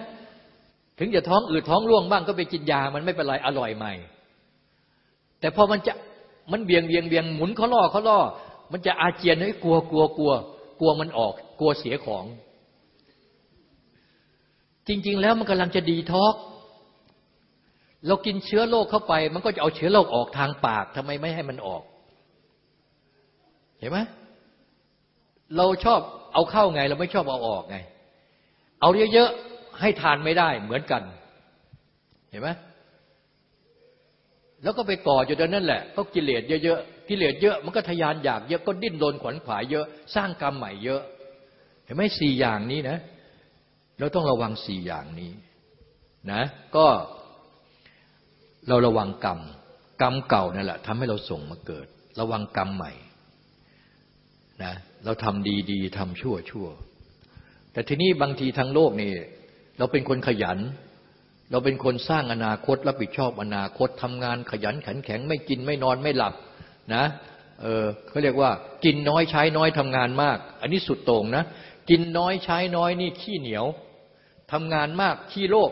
ถึงจะท้องอืดท้องร่วงบ้างก็ไปกินยา มันไม่เป็นไรอร่อยใหม่ แต่พอมันจะมันเบียงเบียงเบียงหมุนเขาล่อเขาล่อ มันจะอาเจียนให้กลัวกลัวกลัว กลัวมันออก กลัวเสียของ จริง ๆ แล้วมันกำลังจะดีท็อกเรากินเชื้อโรคเข้าไป มันก็จะเอาเชื้อโรคออกทางปากทำไมไม่ให้มันออก เห็นไหม เราชอบเอาเข้าไง เราไม่ชอบเอาออกไง เอาเยอะๆให้ทานไม่ได้เหมือนกัน เห็นไหมแล้วก็ไปก่ออยู่ตรงนั้นแหละ ก็กิเลสเยอะๆกิเลสเยอะมันก็ทยานอยาก เยอะก็ดิ้นรนขวนขวายเยอะ สร้างกรรมใหม่เยอะ เห็นไหมสี่อย่างนี้นะ เราต้องระวังสี่อย่างนี้นะ ก็เราระวังกรรม กรรมเก่านั่นแหละทำให้เราส่งมาเกิด ระวังกรรมใหม่ นะเราทำดีดีทำชั่วชั่ว แต่ทีนี้บางทีทางโลกนี่ เราเป็นคนขยัน เราเป็นคนสร้างอนาคตรับผิดชอบอนาคตทำงานขยันขันแข็งไม่กินไม่นอนไม่หลับนะเออเขาเรียกว่า กินน้อยใช้น้อยทำงานมาก อันนี้สุดโต่งนะ กินน้อยใช้น้อยนี่ขี้เหนียวทำงานมากขี้โลภ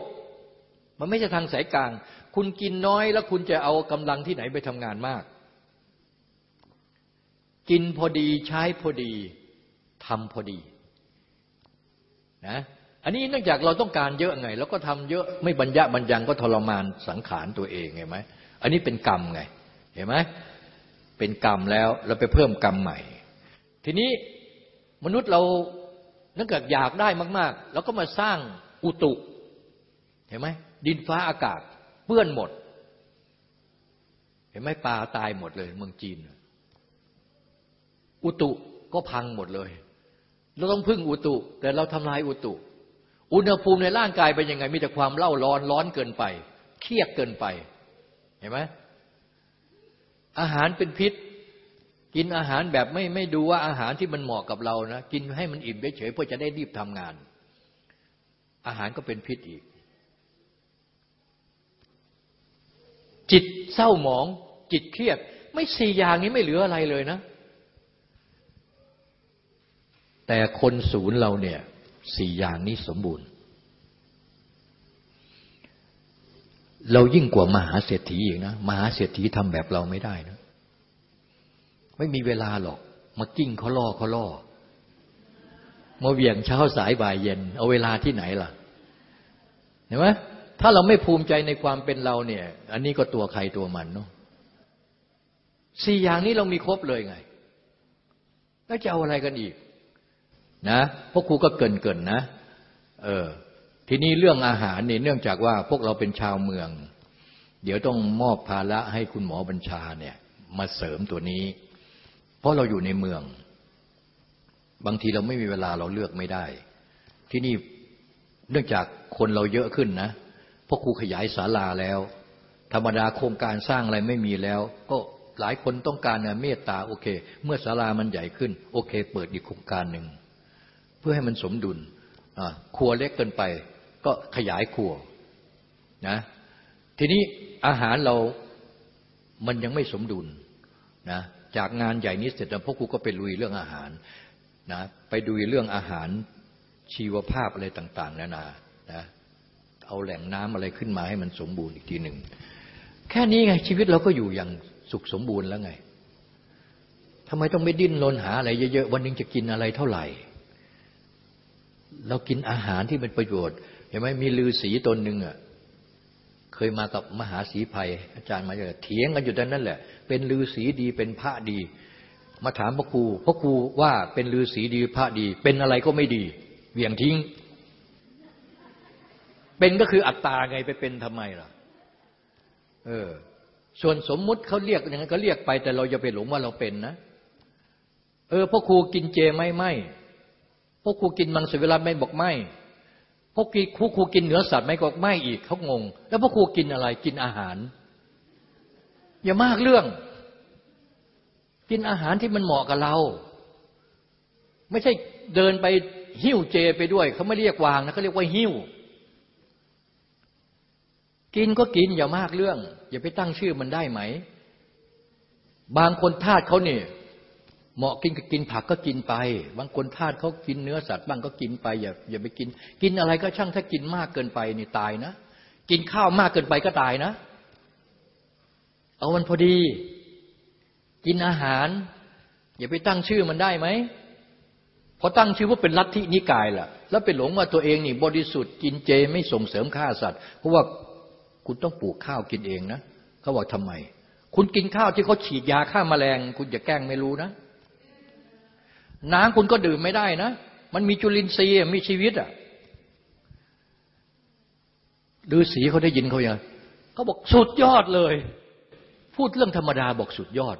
มันไม่ใช่ทางสายกลาง คุณกินน้อยแล้วคุณจะเอากำลังที่ไหนไปทำงานมาก กินพอดีใช้พอดีทำพอดีนะอันนี้เนื่องจากเราต้องการเยอะไงแล้วก็ทำเยอะไม่บรรยะบรรยังก็ทรมานสังขารตัวเองเห็นไหมอันนี้เป็นกรรมไงเห็นไหมเป็นกรรมแล้วเราไปเพิ่มกรรมใหม่ ทีนี้มนุษย์เราเนื่องจากอยากได้มากๆ แล้วก็มาสร้างอุตุ เห็นไหมดินฟ้าอากาศเปื้อนหมด เห็นไหมปลาตายหมดเลยเมืองจีน อุตุก็พังหมดเลย เราต้องพึ่งอุตุ แต่เราทำลายอุตุ อุณหภูมิในร่างกายเป็นยังไง มีแต่ความเล่าร้อนร้อนเกินไป เครียดเกินไป เห็นไหมอาหารเป็นพิษ กินอาหารแบบไม่ไม่ดูว่าอาหารที่มันเหมาะกับเรานะ กินให้มันอิ่มเฉยเพื่อจะได้รีบทำงาน อาหารก็เป็นพิษอีก จิตเศร้าหมอง จิตเครียด ไม่สี่อย่างนี้ไม่เหลืออะไรเลยนะ แต่คนศูนย์เราเนี่ยสี่อย่างนี้สมบูรณ์ เรายิ่งกว่ามหาเศรษฐีอีกนะมหาเศรษฐีทำแบบเราไม่ได้นะไม่มีเวลาหรอก มากิ้งเขาล่อเขาล่อมาเวียงเช้าสายบ่ายเย็น เอาเวลาที่ไหนล่ะเห็นไหมถ้าเราไม่ภูมิใจในความเป็นเราเนี่ย อันนี้ก็ตัวใครตัวมันเนาะสี่อย่างนี้เรามีครบเลยไง แล้วจะเอาอะไรกันอีก นะพวกครูก็เกินเกินนะ เออ ทีนี้เรื่องอาหารนี่เนื่องจากว่าพวกเราเป็นชาวเมือง เดี๋ยวต้องมอบภาระให้คุณหมอบัญชาเนี่ย มาเสริมตัวนี้ เพราะเราอยู่ในเมือง บางทีเราไม่มีเวลาเราเลือกไม่ได้ ที่นี่เนื่องจากคนเราเยอะขึ้นนะพราะครูขยายศาลาแล้ว ธรรมดาโครงการสร้างอะไรไม่มีแล้ว ก็หลายคนต้องการเมตตาโอเค เมื่อศาลามันใหญ่ขึ้น โอเค เปิดอีกโครงการหนึ่ง เพื่อให้มันสมดุลครัวเล็กเกินไป ก็ขยายครัวนะทีนี้อาหารเรามันยังไม่สมดุลนะจากงานใหญ่นี้เสร็จแล้วพวกครูก็ไปลุยเรื่องอาหารนะไปดูเรื่องอาหารชีวภาพอะไรต่าง ๆ นานานะเอาแหล่งน้ำอะไรขึ้นมาให้มันสมบูรณ์อีกทีหนึ่ง แค่นี้ไงชีวิตเราก็อยู่อย่างสุขสมบูรณ์แล้วไงทำไมต้องไม่ดิ้นรนหาอะไรเยอะๆ วันนึงจะกินอะไรเท่าไหร่ เรากินอาหารที่เป็นประโยชน์เห็นไหมมีลือสีตนหนึ่งอะเคยมากับมหาสีภัย อาจารย์มาเจอเถียงกันอยู่ด้านนั้นแหละ เป็นลือสีดีเป็นพระดี มาถามพระครูพระครูว่าเป็นลือสีดีพระดี เป็นอะไรก็ไม่ดีเวี่ยงทิ้ง เป็นก็คืออัตตาไงไปเป็นทำไมล่ะ เออ ส่วนสมมุติเขาเรียกอย่างนั้นก็เรียกไป แต่เราอย่าไปหลงว่าเราเป็นนะเออพ่อครูกินเจไหมไม่ พ่อครูกินมังสวิรัตไม่บอกไม่พ่อพวกครูครูกินเนื้อสัตว์ไหมก็ไม่อีกเขางง แล้วพวกครูกินอะไรกินอาหาร อย่ามากเรื่อง กินอาหารที่มันเหมาะกับเรา ไม่ใช่เดินไปหิ้วเจไปด้วยเขาไม่เรียกวางนะเขาเรียกว่าหิ้ว กินก็กินอย่ามากเรื่อง อย่าไปตั้งชื่อมันได้ไหม บางคนทาสเขาเนี่ย เหมาะกินก็กินผักก็กินไป บางคนทาสเขากินเนื้อสัตว์บ้างก็กินไปอย่าอย่าไปกิน กินอะไรก็ช่างถ้ากินมากเกินไปนี่ตายนะ กินข้าวมากเกินไปก็ตายนะ เอามันพอดี กินอาหาร อย่าไปตั้งชื่อมันได้ไหมพอตั้งชื่อว่าเป็นลัทธินิกายล่ะ แล้วไปหลงว่าตัวเองนี่บริสุทธิ์กินเจไม่ส่งเสริมฆ่าสัตว์ เพราะว่าคุณต้องปลูกข้าวกินเองนะเขาบอกทำไม คุณกินข้าวที่เขาฉีดยาฆ่ามาแมลง คุณอย่าแกล้งไม่รู้นะ น้ำคุณก็ดื่มไม่ได้นะ มันมีจุลินทรีย์มีชีวิตอะฤาษีเขาได้ยินเขาอย่างเขาบอกสุดยอดเลย พูดเรื่องธรรมดาบอกสุดยอด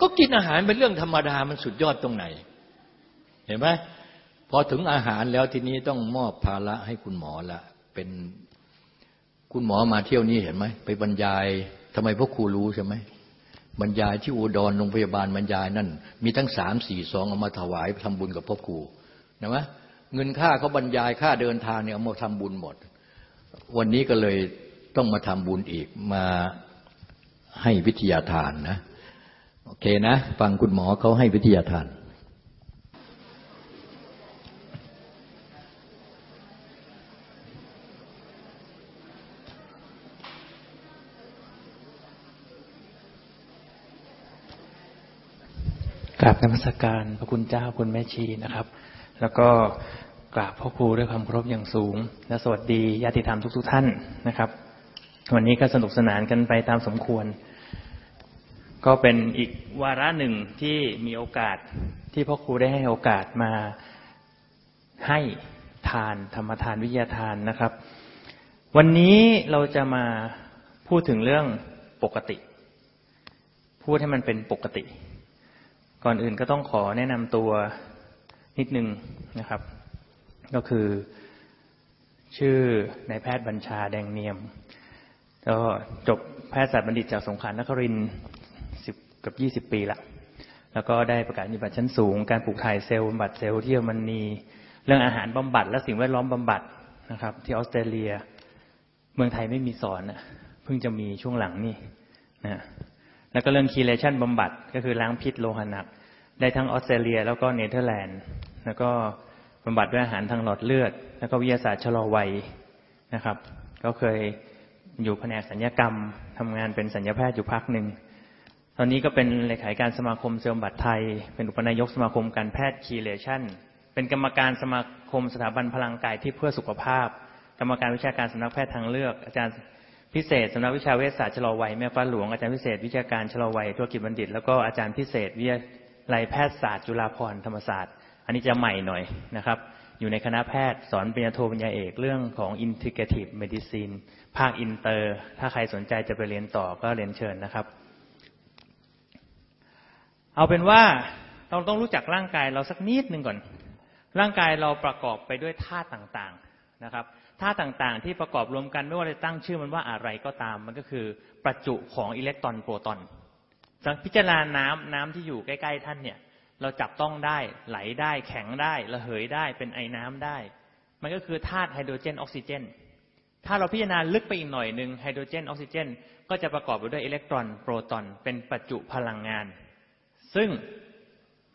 ก็กินอาหารเป็นเรื่องธรรมดามันสุดยอดตรงไหน เห็นไหมพอถึงอาหารแล้วทีนี้ต้องมอบภาระให้คุณหมอละเป็นคุณหมอมาเที่ยวนี้เห็นไหมไปบรรยายทำไมพวกครูรู้ใช่ไหม บรรยายที่อุดรโรงพยาบาลบรรยายนั่น มีทั้งสามสี่สองเอามาถวายทำบุญกับพ่อครูนะมะเงินค่าเขาบรรยายค่าเดินทางเนี่ยเอามาทำบุญหมด วันนี้ก็เลยต้องมาทำบุญอีกมาให้วิทยาทานนะ โอเคนะ ฟังคุณหมอเขาให้วิทยาทาน กราบนมัสการพระคุณเจ้าคุณแม่ชีนะครับ แล้วก็กราบพ่อครูด้วยความเคารพอย่างสูง และสวัสดีญาติธรรมทุก ๆ ท่านนะครับ วันนี้ก็สนุกสนานกันไปตามสมควร ก็เป็นอีกวาระหนึ่งที่มีโอกาสที่พ่อครูได้ให้โอกาสมาให้ทานธรรมทานวิทยาทานนะครับ วันนี้เราจะมาพูดถึงเรื่องปกติ พูดให้มันเป็นปกติ ก่อนอื่นก็ต้องขอแนะนำตัวนิดนึงนะครับ ก็คือชื่อนายแพทย์บัญชาแดงเนียม ก็จบแพทยศาสตร์บัณฑิตจากสงขลานครินสิบกับยี่สิบปีละแล้วก็ได้ประกาศนิบัติชั้นสูง การปลูกถ่ายเซลล์บำบัดเซลล์ที่มันมีเรื่องอาหารบำบัด และสิ่งแวดล้อมบำบัดนะครับ ที่ออสเตรเลีย เมืองไทยไม่มีสอนนะเพิ่งจะมีช่วงหลังนี่นะ แล้วก็เรื่อง chelation บำบัดก็คือล้างพิษโลหะหนัก ได้ทั้งออสเตรเลีย แล้วก็เนเธอร์แลนด์ แล้วก็บำบัดด้วยอาหารทางหลอดเลือด แล้วก็วิทยาศาสตร์ชะลอวัยนะครับ ก็เคยอยู่แผนกศัลยกรรมทำงานเป็นศัลยแพทย์อยู่พักหนึ่งตอนนี้ก็เป็นเลขาการสมาคมเซลล์บำบัดไทย เป็นอุปนายกสมาคมการแพทย์ chelationเป็นกรรมการสมาคมสถาบันพลังกายทิพย์เพื่อสุขภาพ กรรมการวิชาการสำนักแพทย์ทางเลือก อาจารย์ พิเศษสำนักวิชาเวชศาสตร์ชะลอวัยแม่ฟ้าหลวงอาจารย์พิเศษวิชาการชะลอวัยธุรกิจบัณฑิต แล้วก็อาจารย์พิเศษวิทยาลัยแพทยศาสตร์จุฬาภรณ์ธรรมศาสตร์ อันนี้จะใหม่หน่อยนะครับ อยู่ในคณะแพทย์สอนปริญญาโทปริญญาเอกเรื่องของ integrative medicine ภาคอินเตอร์ ถ้าใครสนใจจะไปเรียนต่อก็เรียนเชิญนะครับ เอาเป็นว่าเราต้องรู้จักร่างกายเราสักนิดหนึ่งก่อน ร่างกายเราประกอบไปด้วยธาตุต่างๆนะครับ ธาตุต่างๆ ที่ประกอบรวมกันไม่ว่าจะตั้งชื่อมันว่าอะไรก็ตาม มันก็คือประจุของอิเล็กตรอนโปรตอนสังพิจารณาน้ำน้ำที่อยู่ใกล้ ๆ ท่านเนี่ย เราจับต้องได้ไหลได้แข็งได้ระเหยได้เป็นไอน้ำได้ มันก็คือธาตุไฮโดรเจนออกซิเจน ถ้าเราพิจารณาลึกไปอีกหน่อยหนึ่งไฮโดรเจนออกซิเจน ก็จะประกอบไปด้วยอิเล็กตรอนโปรตอนเป็นประจุพลังงาน ซึ่ง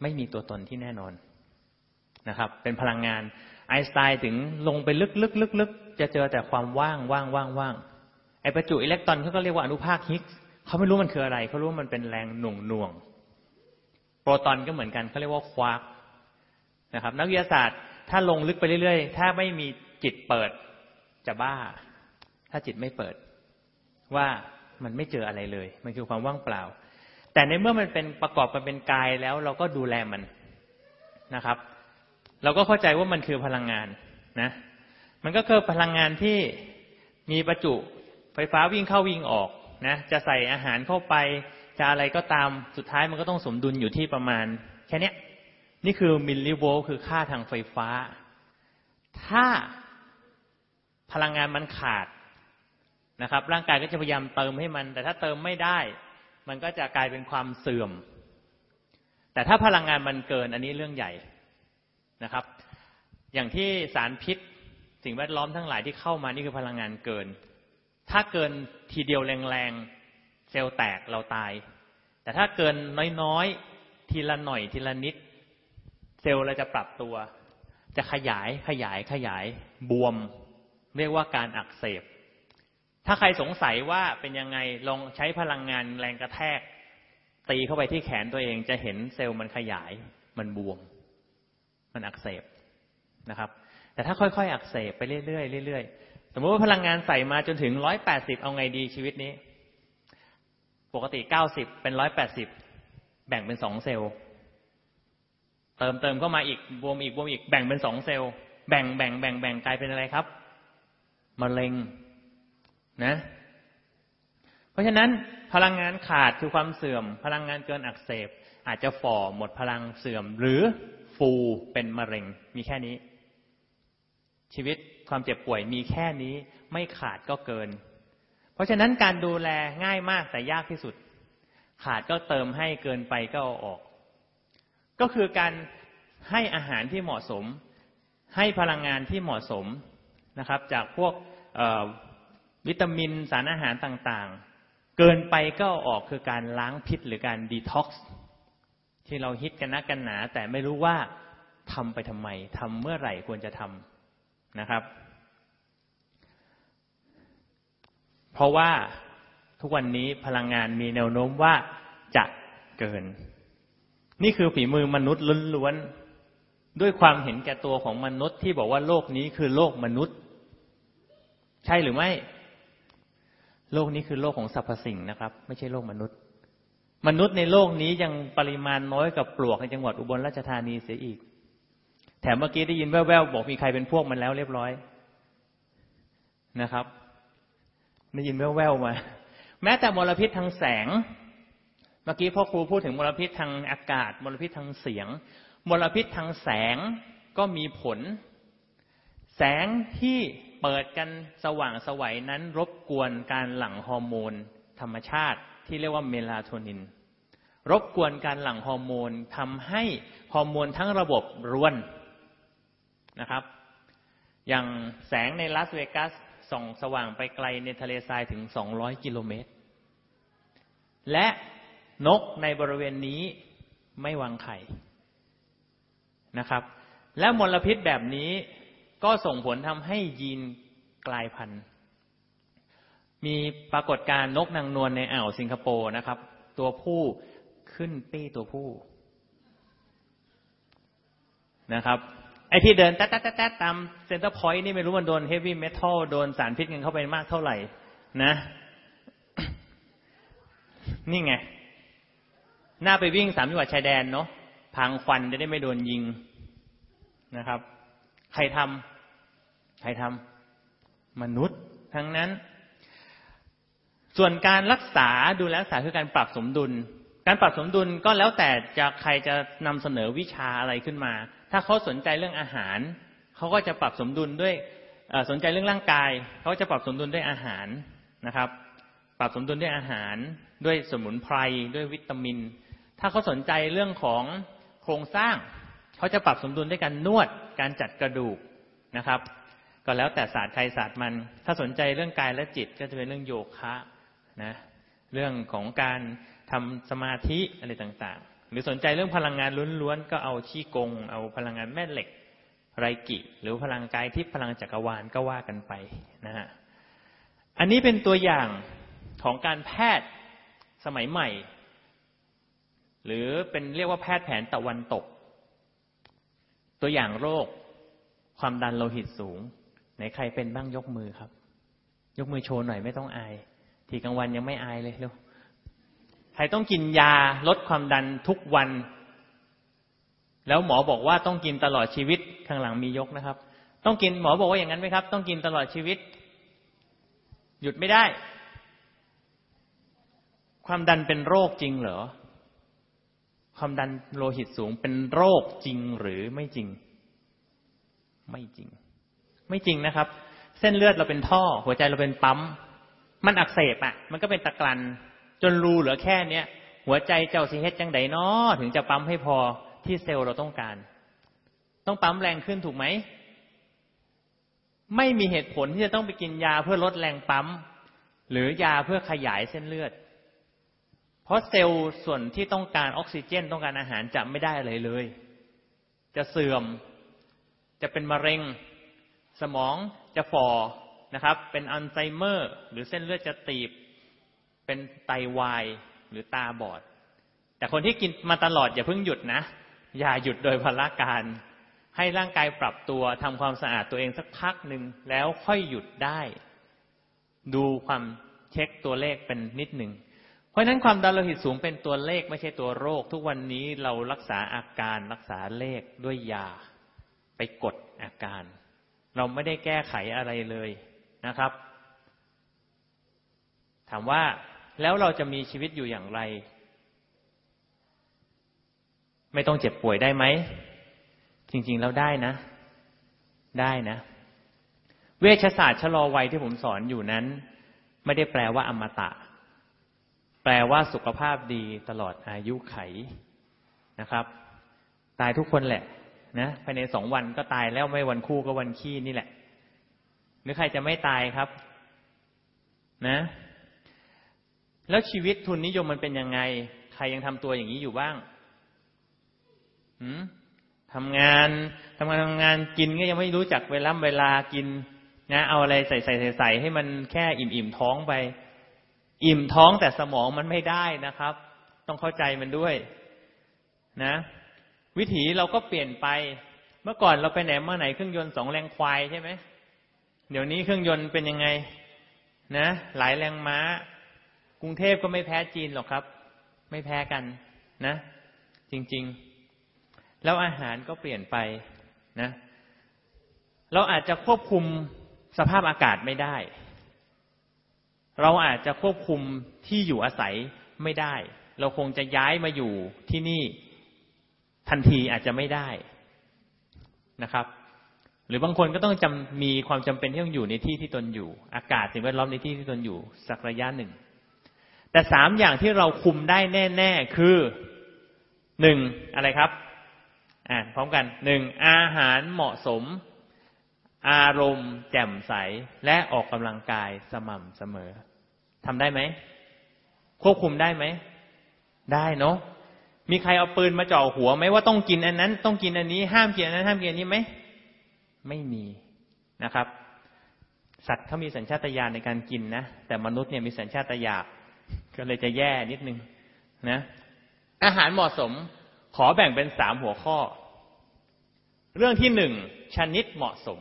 ไม่มีตัวตนที่แน่นอนนะครับ เป็นพลังงาน อน์สไตน์ถึงลงไปลึกๆๆจะเจอแต่ความว่างว่างว่างว่างไอประจุอิเล็กตรอนเขาก็เรียกว่าอนุภาคฮิกส์เขาไม่รู้มันคืออะไรเขารู้มันเป็นแรงหน่วงหน่วงโปรตอนก็เหมือนกันเขาเรียกว่าควาร์กนะครับ นักวิทยาศาสตร์ถ้าลงลึกไปเรื่อยๆ ถ้าไม่มีจิตเปิดจะบ้า ถ้าจิตไม่เปิด ว่ามันไม่เจออะไรเลย มันคือความว่างเปล่า แต่ในเมื่อมันเป็นประกอบกันเป็นกายแล้ว เราก็ดูแลมันนะครับ เราก็เข้าใจว่ามันคือพลังงานนะ มันก็คือพลังงานที่มีประจุไฟฟ้าวิ่งเข้าวิ่งออกนะจะใส่อาหารเข้าไปจะอะไรก็ตามสุดท้ายมันก็ต้องสมดุลอยู่ที่ประมาณ แค่นี้นี่คือมิลลิโวลต์คือค่าทางไฟฟ้า ถ้าพลังงานมันขาดนะครับ ร่างกายก็จะพยายามเติมให้มัน แต่ถ้าเติมไม่ได้ มันก็จะกลายเป็นความเสื่อม แต่ถ้าพลังงานมันเกิน อันนี้เรื่องใหญ่ นะครับ อย่างที่สารพิษสิ่งแวดล้อมทั้งหลายที่เข้ามานี่คือพลังงานเกิน ถ้าเกินทีเดียวแรงๆเซลล์แตกเราตาย แต่ถ้าเกินน้อยๆทีละหน่อยทีละนิด เซลล์เราจะปรับตัว จะขยายขยายขยายบวม เรียกว่าการอักเสบ ถ้าใครสงสัยว่าเป็นยังไงลองใช้พลังงานแรงกระแทกตีเข้าไปที่แขนตัวเองจะเห็นเซลล์มันขยายมันบวม มันอักเสบนะครับ แต่ถ้าค่อยๆ อักเสบไปเรื่อยๆเรื่อยๆสมมติว่าพลังงานใส่มาจนถึงร้อยแปดสิบเอาไงดีชีวิตนี้ ปกติเก้าสิบเป็นร้อยแปดสิบแบ่งเป็นสองเซลล์เติมเติมเข้ามาอีกบวมอีกบวมอีกแบ่งเป็นสองเซลล์แบ่งแบ่งแบ่งแบ่งกลายเป็นอะไรครับมะเร็งนะ เพราะฉะนั้นพลังงานขาดคือความเสื่อม พลังงานเกินอักเสบ อาจจะฝ่อหมดพลังเสื่อม หรือ ฟูเป็นมะเร็ง มีแค่นี้ ชีวิตความเจ็บป่วยมีแค่นี้ไม่ขาดก็เกิน เพราะฉะนั้นการดูแลง่ายมากแต่ยากที่สุด ขาดก็เติมให้เกินไปก็เอาออก ก็คือการให้อาหารที่เหมาะสม ให้พลังงานที่เหมาะสมนะครับ จากพวกวิตามินสารอาหารต่างๆ เกินไปก็ออกคือการล้างพิษหรือการดีท็อกซ์ ที่เราฮิตกันนักกันหนา แต่ไม่รู้ว่าทำไปทำไมทำเมื่อไหร่ควรจะทำนะครับ เพราะว่าทุกวันนี้พลังงานมีแนวโน้มว่าจะเกิน นี่คือฝีมือมนุษย์ล้วนๆด้วยความเห็นแก่ตัวของมนุษย์ที่บอกว่าโลกนี้คือโลกมนุษย์ ใช่หรือไม่ โลกนี้คือโลกของสรรพสิ่งนะครับ ไม่ใช่โลกมนุษย์ มนุษย์ในโลกนี้ยังปริมาณน้อยกับปลวกในจังหวัดอุบลราชธานีเสียอีก แถมเมื่อกี้ได้ยินแว่วๆบอกมีใครเป็นพวกมันแล้วเรียบร้อยนะครับได้ยินแว่วๆมา แม้แต่มลพิษทางแสง เมื่อกี้พ่อครูพูดถึงมลพิษทางอากาศ มลพิษทางเสียง มลพิษทางแสงก็มีผล แสงที่เปิดกันสว่างสวัยนั้นรบกวนการหลั่งฮอร์โมน ธรรมชาติ ที่เรียกว่าเมลาโทนิน รบกวนการหลั่งฮอร์โมนทำให้ฮอร์โมนทั้งระบบรวนนะครับ อย่างแสงในลาสเวกัสส่องสว่างไปไกลในทะเลทรายถึง 200 กิโลเมตร และนกในบริเวณนี้ไม่วางไข่นะครับ และมลพิษแบบนี้ก็ส่งผลทำให้ยีนกลายพันธุ์ มีปรากฏการนกนางนวลในอ่าวสิงคโปร์นะครับ ตัวผู้ขึ้นปี้ตัวผู้นะครับ ไอ้ที่เดินแต๊ดแต๊ดแต๊ดตามเซ็นเตอร์พอยต์นี่ไม่รู้มันโดน heavy metal โดนสารพิษกันเข้าไปมากเท่าไหร่นะ นี่ไง น่าไปวิ่งสามจังหวัดชายแดนเนาะพังควันจะได้ไม่โดนยิงนะครับ ใครทำใครทำมนุษย์ทั้งนั้น ส่วนการรักษาดูแลรักษาคือการปรับสมดุล การปรับสมดุลก็แล้วแต่จะใครจะนำเสนอวิชาอะไรขึ้นมา ถ้าเขาสนใจเรื่องอาหาร เขาก็จะปรับสมดุลด้วยสนใจเรื่องร่างกาย เขาจะปรับสมดุลด้วยอาหารนะครับ ปรับสมดุลด้วยอาหาร ด้วยสมุนไพรด้วยวิตามิน ถ้าเขาสนใจเรื่องของโครงสร้าง เขาจะปรับสมดุลด้วยการนวดการจัดกระดูกนะครับ ก็แล้วแต่ศาสตร์ใครศาสตร์มัน ถ้าสนใจเรื่องกายและจิตก็จะเป็นเรื่องโยคะ นะเรื่องของการทำสมาธิอะไรต่างๆ หรือสนใจเรื่องพลังงานล้วนๆก็เอาชี้กง เอาพลังงานแม่เหล็กไรกิ หรือพลังกายทิพย์พลังจักรวาลก็ว่ากันไปนะฮะอันนี้เป็นตัวอย่างของการแพทย์สมัยใหม่ หรือเป็นเรียกว่าแพทย์แผนตะวันตก ตัวอย่างโรค ความดันโลหิตสูง ไหนใครเป็นบ้างยกมือครับ ยกมือโชว์หน่อยไม่ต้องอาย ทีกลางวันยังไม่อายเลยเร็วใครต้องกินยาลดความดันทุกวัน แล้วหมอบอกว่าต้องกินตลอดชีวิตข้างหลังมียกนะครับ ต้องกินหมอบอกว่าอย่างนั้นไหมครับ ต้องกินตลอดชีวิต หยุดไม่ได้ ความดันเป็นโรคจริงเหรอความดันโลหิตสูงเป็นโรคจริงหรือไม่จริง ไม่จริง ไม่จริงนะครับ เส้นเลือดเราเป็นท่อ หัวใจเราเป็นปั๊ม มันอักเสบอะ มันก็เป็นตะกรัน จนรูเหลือแค่เนี้ยหัวใจเจ้าสิเฮ็ดจังไดนาะถึงจะปั๊มให้พอที่เซลล์เราต้องการ ต้องปั๊มแรงขึ้นถูกไหม ไม่มีเหตุผลที่จะต้องไปกินยาเพื่อลดแรงปั๊ม หรือยาเพื่อขยายเส้นเลือด เพราะเซลล์ส่วนที่ต้องการออกซิเจนต้องการอาหารจะไม่ได้อะไรเลย จะเสื่อม จะเป็นมะเร็ง สมองจะฝ่อ นะครับ เป็นอัลไซเมอร์ หรือเส้นเลือดจะตีบ เป็นไตาวายหรือตาบอด แต่คนที่กินมาตลอดอย่าเพิ่งหยุดนะ อย่าหยุดโดยพละการ ให้ร่างกายปรับตัวทำความสะอาดตัวเองสักพักหนึ่งแล้วค่อยหยุดได้ ดูความเช็คตัวเลขเป็นนิดหนึ่งเพราะฉะนั้นความดันโลหิตสูงเป็นตัวเลขไม่ใช่ตัวโรค ทุกวันนี้เรารักษาอาการรักษาเลขด้วยยา ไปกดอาการ เราไม่ได้แก้ไขอะไรเลย นะครับ ถามว่าแล้วเราจะมีชีวิตอยู่อย่างไร ไม่ต้องเจ็บป่วยได้ไหม จริง ๆ แล้วได้นะ ได้นะ เวชศาสตร์ชะลอวัยที่ผมสอนอยู่นั้น ไม่ได้แปลว่าอมตะ แปลว่าสุขภาพดีตลอดอายุไขนะครับ ตายทุกคนแหละนะภายในสองวันก็ตายแล้วไม่วันคู่ก็วันขี้นี่แหละ หรือใครจะไม่ตายครับ นะ แล้วชีวิตทุนนิยมมันเป็นยังไง ใครยังทำตัวอย่างนี้อยู่บ้างหืมทำงานทำงานทำงานกินก็ยังไม่รู้จักเวลาเวลากินนะเอาอะไรใส่ใส่ใส่ใส่ให้มันแค่อิ่มอิ่มท้องไป อิ่มท้องแต่สมองมันไม่ได้นะครับ ต้องเข้าใจมันด้วย นะ วิถีเราก็เปลี่ยนไป เมื่อก่อนเราไปไหนมาไหนเครื่องยนต์สองแรงควายใช่ไหม เดี๋ยวนี้เครื่องยนต์เป็นยังไง นะ หลายแรงม้า กรุงเทพก็ไม่แพ้จีนหรอกครับ ไม่แพ้กันนะ จริง ๆ แล้วอาหารก็เปลี่ยนไปนะ เราอาจจะควบคุมสภาพอากาศไม่ได้ เราอาจจะควบคุมที่อยู่อาศัยไม่ได้ เราคงจะย้ายมาอยู่ที่นี่ทันทีอาจจะไม่ได้นะครับ หรือบางคนก็ต้องจำมีความจำเป็นที่ต้องอยู่ในที่ที่ตนอยู่ อากาศสิ่งแวดล้อมในที่ที่ตนอยู่ สักระยะหนึ่ง แต่สามอย่างที่เราคุมได้แน่ ๆ คือหนึ่งอะไรครับ อ่านพร้อมกันหนึ่งอาหารเหมาะสม อารมณ์ แจ่มใส และออกกำลังกายสม่ำเสมอทำได้ไหม ควบคุมได้ไหม ได้เนาะมีใครเอาปืนมาจ่อหัวไหมว่าต้องกินอันนั้น ต้องกินอันนี้ ห้ามกินอันนั้นห้ามกินอันนี้ไหม ไม่มีนะครับ สัตว์เขามีสัญชาตญาณในการกินนะแต่มนุษย์เนี่ยมีสัญชาตญาณก็เลยจะแย่นิดนึงนะ อาหารเหมาะสมขอแบ่งเป็นสามหัวข้อ เรื่องที่หนึ่งชนิดเหมาะสม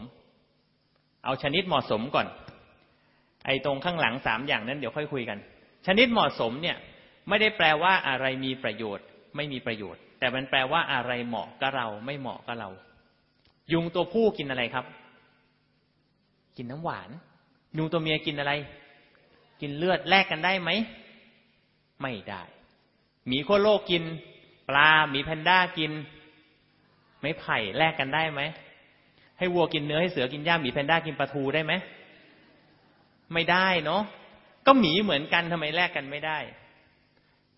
เอาชนิดเหมาะสมก่อน ไอ้ตรงข้างหลังสามอย่างนั้นเดี๋ยวค่อยคุยกัน ชนิดเหมาะสมเนี่ย ไม่ได้แปลว่าอะไรมีประโยชน์ ไม่มีประโยชน์ แต่มันแปลว่าอะไรเหมาะกับเรา ไม่เหมาะกับเรา ยุงตัวผู้กินอะไรครับ กินน้ำหวาน ยุงตัวเมียกินอะไร กินเลือดแลกกันได้ไหม ไม่ได้หมีโคโลกกิน ปลาหมีแพนด้ากิน ไม่ไผ่แลกกันได้ไหม ให้วัวกินเนื้อให้เสือกินหญ้าหมีแพนด้ากินปลาทูได้ไหม ไม่ได้เนาะก็หมีเหมือนกันทำไมแลกกันไม่ได้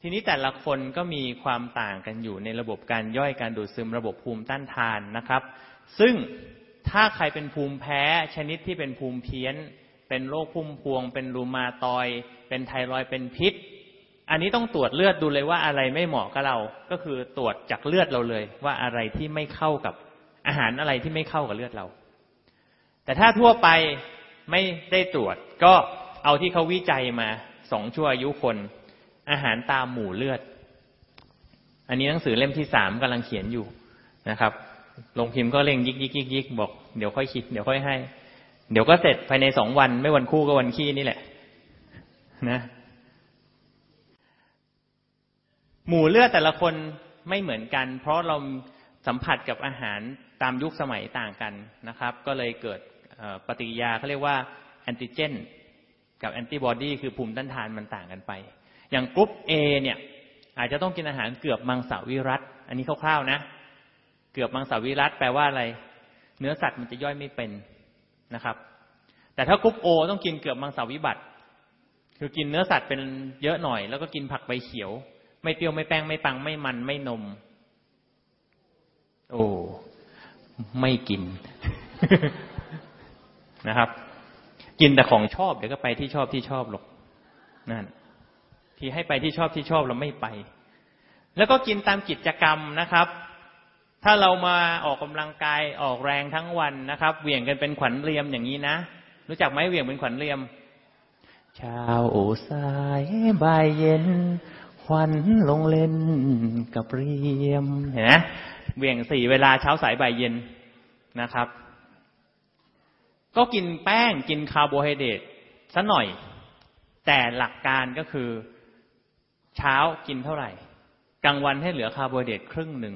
ทีนี้แต่ละคนก็มีความต่างกันอยู่ในระบบการย่อยการดูดซึมระบบภูมิต้านทานนะครับ ซึ่งถ้าใครเป็นภูมิแพ้ชนิดที่เป็นภูมิเพี้ยน เป็นโรคพุ่มพวง เป็นรูมาตอย เป็นไทรอยเป็นพิษ อันนี้ต้องตรวจเลือดดูเลยว่าอะไรไม่เหมาะกับเรา ก็คือตรวจจากเลือดเราเลย ว่าอะไรที่ไม่เข้ากับอาหารอะไรที่ไม่เข้ากับเลือดเรา แต่ถ้าทั่วไปไม่ได้ตรวจ ก็เอาที่เขาวิจัยมาสองชั่วอายุคน อาหารตามหมู่เลือด อันนี้หนังสือเล่มที่สามกำลังเขียนอยู่นะครับ ลงพิมพ์ก็เร่งยิกยิกยิกยิกบอกเดี๋ยวค่อยคิดเดี๋ยวค่อยให้ เดี๋ยวก็เสร็จภายในสองวัน ไม่วันคู่ก็วันขี้นี่แหละ นะหมู่เลือดแต่ละคนไม่เหมือนกัน เพราะเราสัมผัสกับอาหารตามยุคสมัยต่างกันนะครับ ก็เลยเกิดปฏิกิริยาเขาเรียกว่าแอนติเจน กับแอนติบอดีคือภูมิต้านทานมันต่างกันไป อย่างกรุ๊ป A เนี่ย อาจจะต้องกินอาหารเกือบมังสวิรัตอันนี้คร่าวๆนะ เกือบมังสวิรัตแปลว่าอะไร เนื้อสัตว์มันจะย่อยไม่เป็นนะครับ แต่ถ้ากรุ๊ปโอต้องกินเกือบมังสวิบัติ คือกินเนื้อสัตว์เป็นเยอะหน่อย แล้วก็กินผักใบเขียว ไม่เปรี้ยวไม่แป้งไม่ปังไม่มันไม่นม โอ้ไม่กินนะครับ กินแต่ของชอบเดี๋ยวก็ไปที่ชอบที่ชอบหรอกนั่นที่ให้ไปที่ชอบที่ชอบเราไม่ไป แล้วก็กินตามกิจกรรมนะครับ ถ้าเรามาออกกำลังกายออกแรงทั้งวันนะครับเหวี่ยงกันเป็นขวัญเรียมอย่างนี้นะ รู้จักไหมเหวี่ยงเป็นขวัญเรียมเช้าโอสายบ่ายเย็นขวัญลงเล่นกับเรียมเห็นไหมเหวี่ยงสี่เวลาเช้าสายบ่ายเย็นนะครับ ก็กินแป้งกินคาร์โบไฮเดรตสักหน่อย แต่หลักการก็คือเช้ากินเท่าไหร่ กลางวันให้เหลือคาร์โบไฮเดรตครึ่งหนึ่ง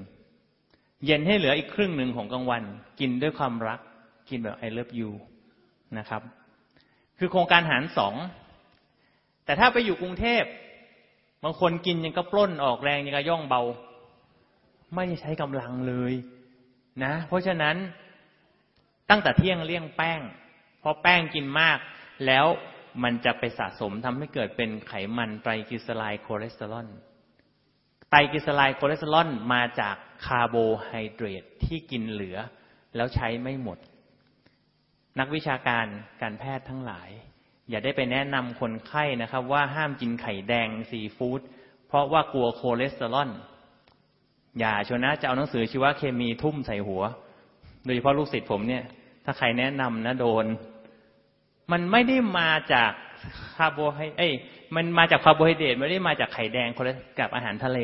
เย็นให้เหลืออีกครึ่งหนึ่งของกลางวัน กินด้วยความรัก กินแบบ I love you นะครับ คือโครงการหารสอง แต่ถ้าไปอยู่กรุงเทพ บางคนกินยังกะปล้นออกแรงยังกะย่องเบา ไม่ใช้กำลังเลยนะ เพราะฉะนั้นตั้งแต่เที่ยงเลี่ยงแป้ง เพราะแป้งกินมาก แล้วมันจะไปสะสมทำให้เกิดเป็นไขมันไตรกลีเซอไรด์คอเลสเตอรอลไตรกลีเซอไรด์คอเลสเตอรอลมาจาก คาร์โบไฮเดรตที่กินเหลือ แล้วใช้ไม่หมด นักวิชาการการแพทย์ทั้งหลาย อย่าได้ไปแนะนำคนไข้นะครับ ว่าห้ามกินไข่แดงซีฟู้ดเพราะว่ากลัวคอเลสเตอรอลอย่าเชียวนะจะเอาหนังสือชีวเคมีทุ่มใส่หัว โดยเฉพาะลูกศิษย์ผมเนี่ย ถ้าใครแนะนำนะโดน มันไม่ได้มาจากคาร์โบไฮเอ้ยมันมาจากคาร์โบไฮเดรตไม่ได้มาจากไข่แดงกับอาหารทะเล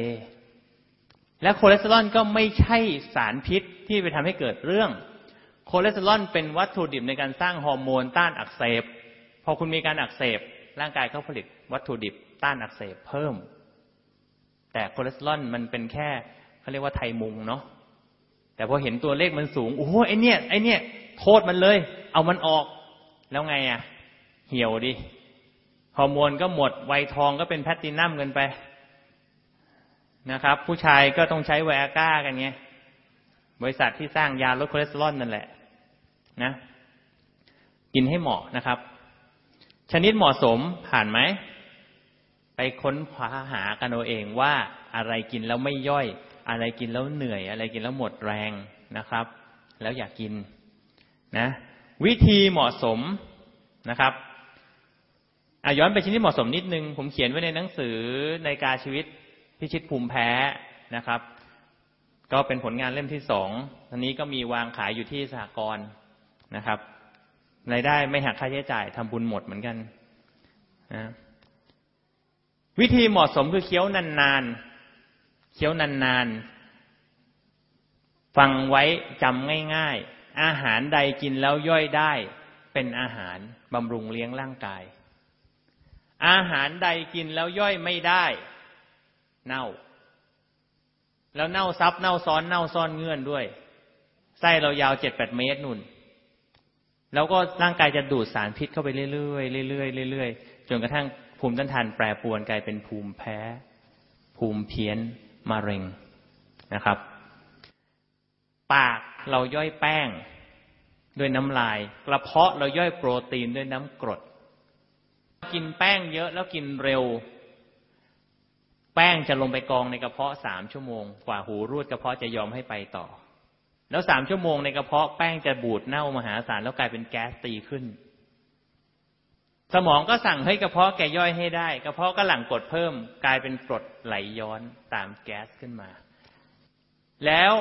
และคอเลสเตอรอลก็ไม่ใช่สารพิษที่ไปทำให้เกิดเรื่องคอเลสเตอรอลเป็นวัตถุดิบในการสร้างฮอร์โมนต้านอักเสบ พอคุณมีการอักเสบ ร่างกายก็ผลิตวัตถุดิบต้านอักเสบเพิ่ม แต่คอเลสเตอรอลมันเป็นแค่เขาเรียกว่าไทมุงเนาะ แต่พอเห็นตัวเลขมันสูง โอ้โหไอเนี่ย ไอเนี่ย โทษมันเลย เอามันออก แล้วไงอะ่ะ เหี่ยวดิ ฮอร์โมนก็หมด วัยทองก็เป็นแพลตตินัมกันไป นะครับ ผู้ชายก็ต้องใช้ไวอาก้ากันไงบริษัทที่สร้างยาลดคอเลสเตอรอลนั่นแหละ นะ กินให้เหมาะนะครับ ชนิดเหมาะสมผ่านไหม ไปค้นคว้าหากันเอาเองว่าอะไรกินแล้วไม่ย่อย อะไรกินแล้วเหนื่อย อะไรกินแล้วหมดแรงนะครับ แล้วอยากกินนะ วิธีเหมาะสมนะครับอาย้อนไปชนที่เหมาะสมนิดนึง ผมเขียนไว้ในหนังสือในกาชีวิต พิชิตภูมิแพ้นะครับ ก็เป็นผลงานเล่มที่สองทีนี้ก็มีวางขายอยู่ที่สหกรณ์นะครับรายได้ไม่หักค่าใช้จ่ายทำบุญหมดเหมือนกันนะวิธีเหมาะสมคือเคี้ยวนานๆ เคี้ยวนานๆ ฟังไว้จำง่ายๆ อาหารใดกินแล้วย่อยได้เป็นอาหารบำรุงเลี้ยงร่างกาย อาหารใดกินแล้วย่อยไม่ได้ เน่า แล้วเน่าซับเน่าซ้อนเน่าซ่อนเงื่อนด้วย ไส้เรายาวเจ็ดแปดเมตรนุ่น แล้วก็ร่างกายจะดูดสารพิษเข้าไปเรื่อยๆเรื่อยๆเรื่อยๆจนกระทั่งภูมิต้านทานแปรปรวนกลายเป็นภูมิแพ้ ภูมิเพี้ยนมะเร็งนะครับ ปากเราย่อยแป้งด้วยน้ำลาย กระเพาะเราย่อยโปรตีนด้วยน้ำกรด กินแป้งเยอะแล้วกินเร็ว แป้งจะลงไปกองในกระเพาะสามชั่วโมง กว่าหูรูดกระเพาะจะยอมให้ไปต่อ แล้วสามชั่วโมงในกระเพาะแป้งจะบูดเน่ามหาศาลแล้วกลายเป็นแก๊สตีขึ้น สมองก็สั่งให้กระเพาะแกย่อยให้ได้ กระเพาะก็หลั่งกรดเพิ่ม กลายเป็นกรดไหลย้อนตามแก๊สขึ้นมา แล้ว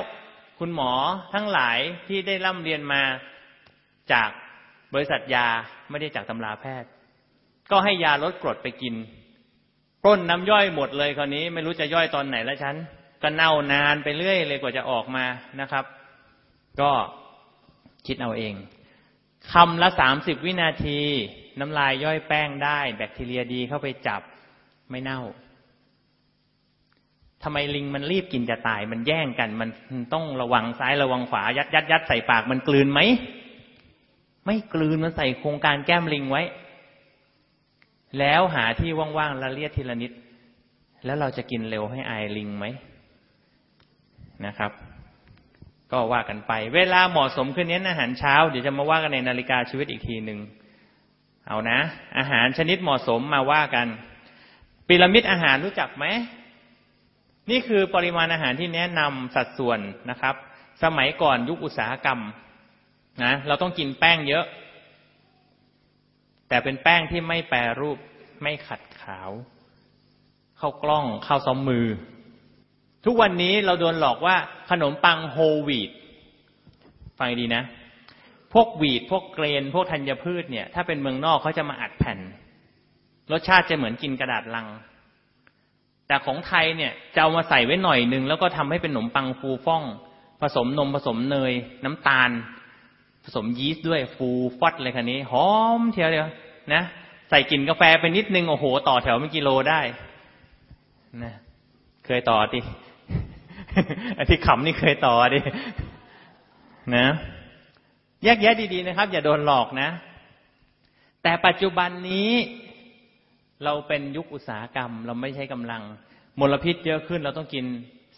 คุณหมอทั้งหลายที่ได้ร่ำเรียนมาจากบริษัทยาไม่ได้จากตำราแพทย์ ก็ให้ยาลดกรดไปกิน ปล้นน้ำย่อยหมดเลยคราวนี้ไม่รู้จะย่อยตอนไหนแล้วฉันก็เน่านานไปเรื่อยเลยกว่าจะออกมานะครับ ก็คิดเอาเองคำละสามสิบวินาที น้ำลายย่อยแป้งได้ แบคทีเรียดีเข้าไปจับไม่เน่าทำไมลิงมันรีบกินจะตาย มันแย่งกัน มันต้องระวังซ้ายระวังขวา ยัดยัดยัดใส่ปากมันกลืนไหม ไม่กลืนมันใส่โครงการแก้มลิงไว้ แล้วหาที่ว่างๆละเลียดทีละนิด แล้วเราจะกินเร็วให้อายลิงไหมนะครับ ก็ว่ากันไป เวลาเหมาะสมคือเน้นอาหารเช้า เดี๋ยวจะมาว่ากันในนาฬิกาชีวิตอีกทีหนึ่งเอานะ อาหารชนิดเหมาะสมมาว่ากันพีระมิดอาหารรู้จักไหมนี่คือปริมาณอาหารที่แนะนำสัดส่วนนะครับ สมัยก่อนยุคอุตสาหกรรมนะเราต้องกินแป้งเยอะ แต่เป็นแป้งที่ไม่แปรรูปไม่ขัดขาว เข้ากล้องเข้าซ้อมมือ ทุกวันนี้เราโดนหลอกว่าขนมปังโฮลวีตฟังดีนะ พวกวีดพวกเกรน พวกธัญพืชเนี่ย ถ้าเป็นเมืองนอกเขาจะมาอัดแผ่น รสชาติจะเหมือนกินกระดาษลัง แต่ของไทยเนี่ยจะเอามาใส่ไว้หน่อยหนึ่งแล้วก็ทำให้เป็นขนมปังฟูฟ่อง ผสมนมผสมเนย น้ำตาล ผสมยีสต์ด้วยฟูฟอดเลยคันนี้ หอมเทียวเดียว นะใส่กลิ่นกาแฟไปนิดนึงโอ้โห ต่อแถวเป็นกิโลได้นะเคยต่อดิไอ้ที่ขำนี่เคยต่อดินะแยกแยะดีๆนะครับ อย่าโดนหลอกนะ แต่ปัจจุบันนี้เราเป็นยุคอุตสาหกรรม เราไม่ใช้กำลังมลพิษเยอะขึ้น เราต้องกิน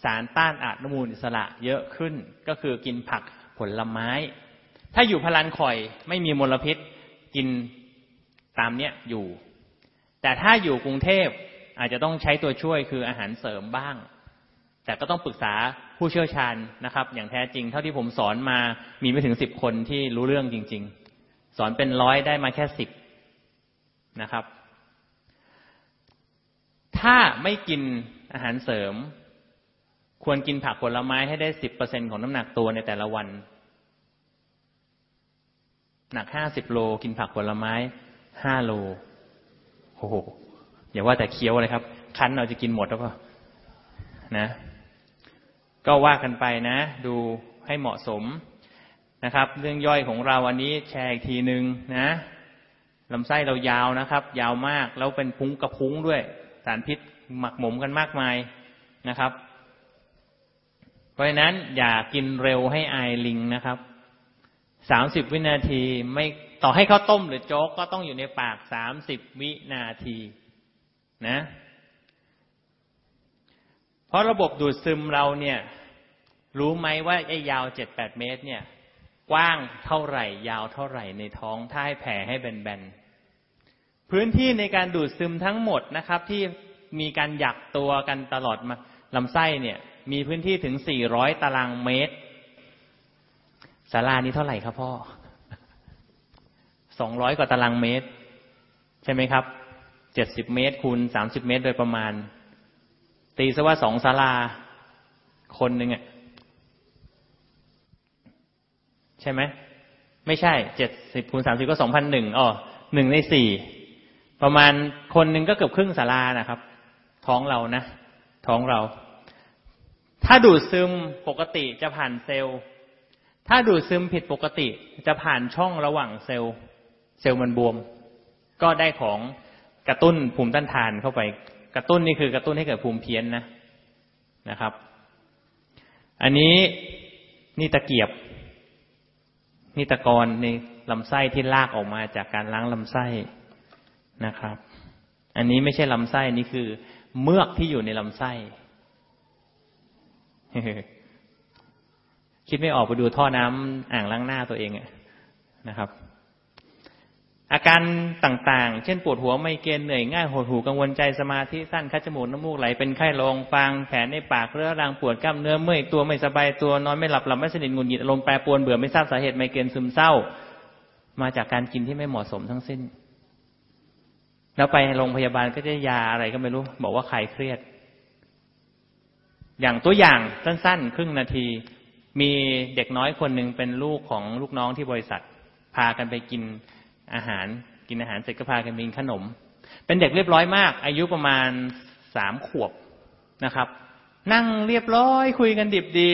สารต้านอนุมูลอิสระเยอะขึ้น ก็คือกินผักผลไม้ ถ้าอยู่พลันข่อยไม่มีมลพิษกิน ตามเนี้ยอยู่ แต่ถ้าอยู่กรุงเทพอาจจะต้องใช้ตัวช่วยคืออาหารเสริมบ้าง แต่ก็ต้องปรึกษาผู้เชี่ยวชาญนะครับ อย่างแท้จริง เท่าที่ผมสอนมามีไม่ถึงสิบคนที่รู้เรื่องจริง ๆ สอนเป็นร้อยได้มาแค่สิบนะครับ ถ้าไม่กินอาหารเสริม ควรกินผักผลไม้ให้ได้สิบเปอร์เซ็นของน้ำหนักตัวในแต่ละวัน หนักห้าสิบโลกินผักผลไม้ ห้าโลโอ้โหอย่าว่าแต่เคี้ยวเลยครับ คั้นเราจะกินหมดหรือเปล่านะ ก็ว่ากันไปนะ ดูให้เหมาะสมนะครับ เรื่องย่อยของเราวันนี้แชร์อีกทีหนึ่งนะลำไส้เรายาวนะครับ ยาวมากแล้วเป็นพุ้งกระพุ้งด้วย สารพิษหมักหมมกันมากมายนะครับ เพราะฉะนั้นอย่ากินเร็วให้อายลิงนะครับสามสิบวินาทีไม่ ต่อให้ข้าวต้มหรือโจ๊กก็ต้องอยู่ในปากสามสิบวินาทีนะ เพราะระบบดูดซึมเราเนี่ย รู้ไหมว่าไอ้ยาวเจ็ดแปดเมตร เนี่ย กว้างเท่าไหร่ ยาวเท่าไหร่ในท้องถ้าให้แผ่ให้แบนๆ พื้นที่ในการดูดซึมทั้งหมดนะครับ ที่มีการหยักตัวกันตลอดมาลำไส้เนี่ย มีพื้นที่ถึงสี่ร้อยตารางเมตรศาลานี้เท่าไหร่ครับพ่อ สองร้อยกว่าตารางเมตร ใช่ไหมครับเจ็ดสิบเมตรคูณสามสิบเมตรโดยประมาณ ตีซะว่าสองศาลาคนหนึ่งอะใช่ไหมไม่ใช่เจ็ดสิบคูณสามสิบก็สองพันหนึ่งอ๋อหนึ่งในสี่ประมาณคนหนึ่งก็เกือบครึ่งศาลานะครับ ท้องเรานะ ท้องเรา ถ้าดูดซึมปกติจะผ่านเซลล์ ถ้าดูดซึมผิดปกติจะผ่านช่องระหว่างเซลล์ เซลล์มันบวม ก็ได้ของกระตุ้นภูมิต้านทานเข้าไป กระตุ้นนี่คือกระตุ้นให้เกิดภูมิเพี้ยนนะนะครับ อันนี้นี่ตะเกียบ นี่ตะกอนในลำไส้ที่ลากออกมาจากการล้างลำไส้นะครับ อันนี้ไม่ใช่ลำไส้นี่คือเมือกที่อยู่ในลำไส้คิดไม่ออกไปดูท่อน้ำอ่างล้างหน้าตัวเองนะครับ อาการต่างๆ เช่นปวดหัวไมเกรนเหนื่อยง่ายหดหูกังวลใจสมาธิสั้นคัดจมูกน้ำมูกไหลเป็นไข้ลงฟางแผลในปากเรื้อรังปวดกล้ามเนื้อเมื่อยตัวไม่สบายตัวนอนไม่หลับหลับไม่สนิทงุนหงิดอารมณ์แปรปรวนเบื่อไม่ทราบสาเหตุไมเกรนซึมเศร้า มาจากการกินที่ไม่เหมาะสมทั้งสิ้น แล้วไปโรงพยาบาลก็จะยาอะไรก็ไม่รู้ บอกว่าใครเครียด อย่างตัวอย่างสั้นๆ ครึ่งนาที มีเด็กน้อยคนหนึ่งเป็นลูกของลูกน้องที่บริษัท พากันไปกิน อาหารกินอาหารเสร็จก็พากันกินขนม เป็นเด็กเรียบร้อยมาก อายุประมาณสามขวบนะครับ นั่งเรียบร้อยคุยกันดิบดี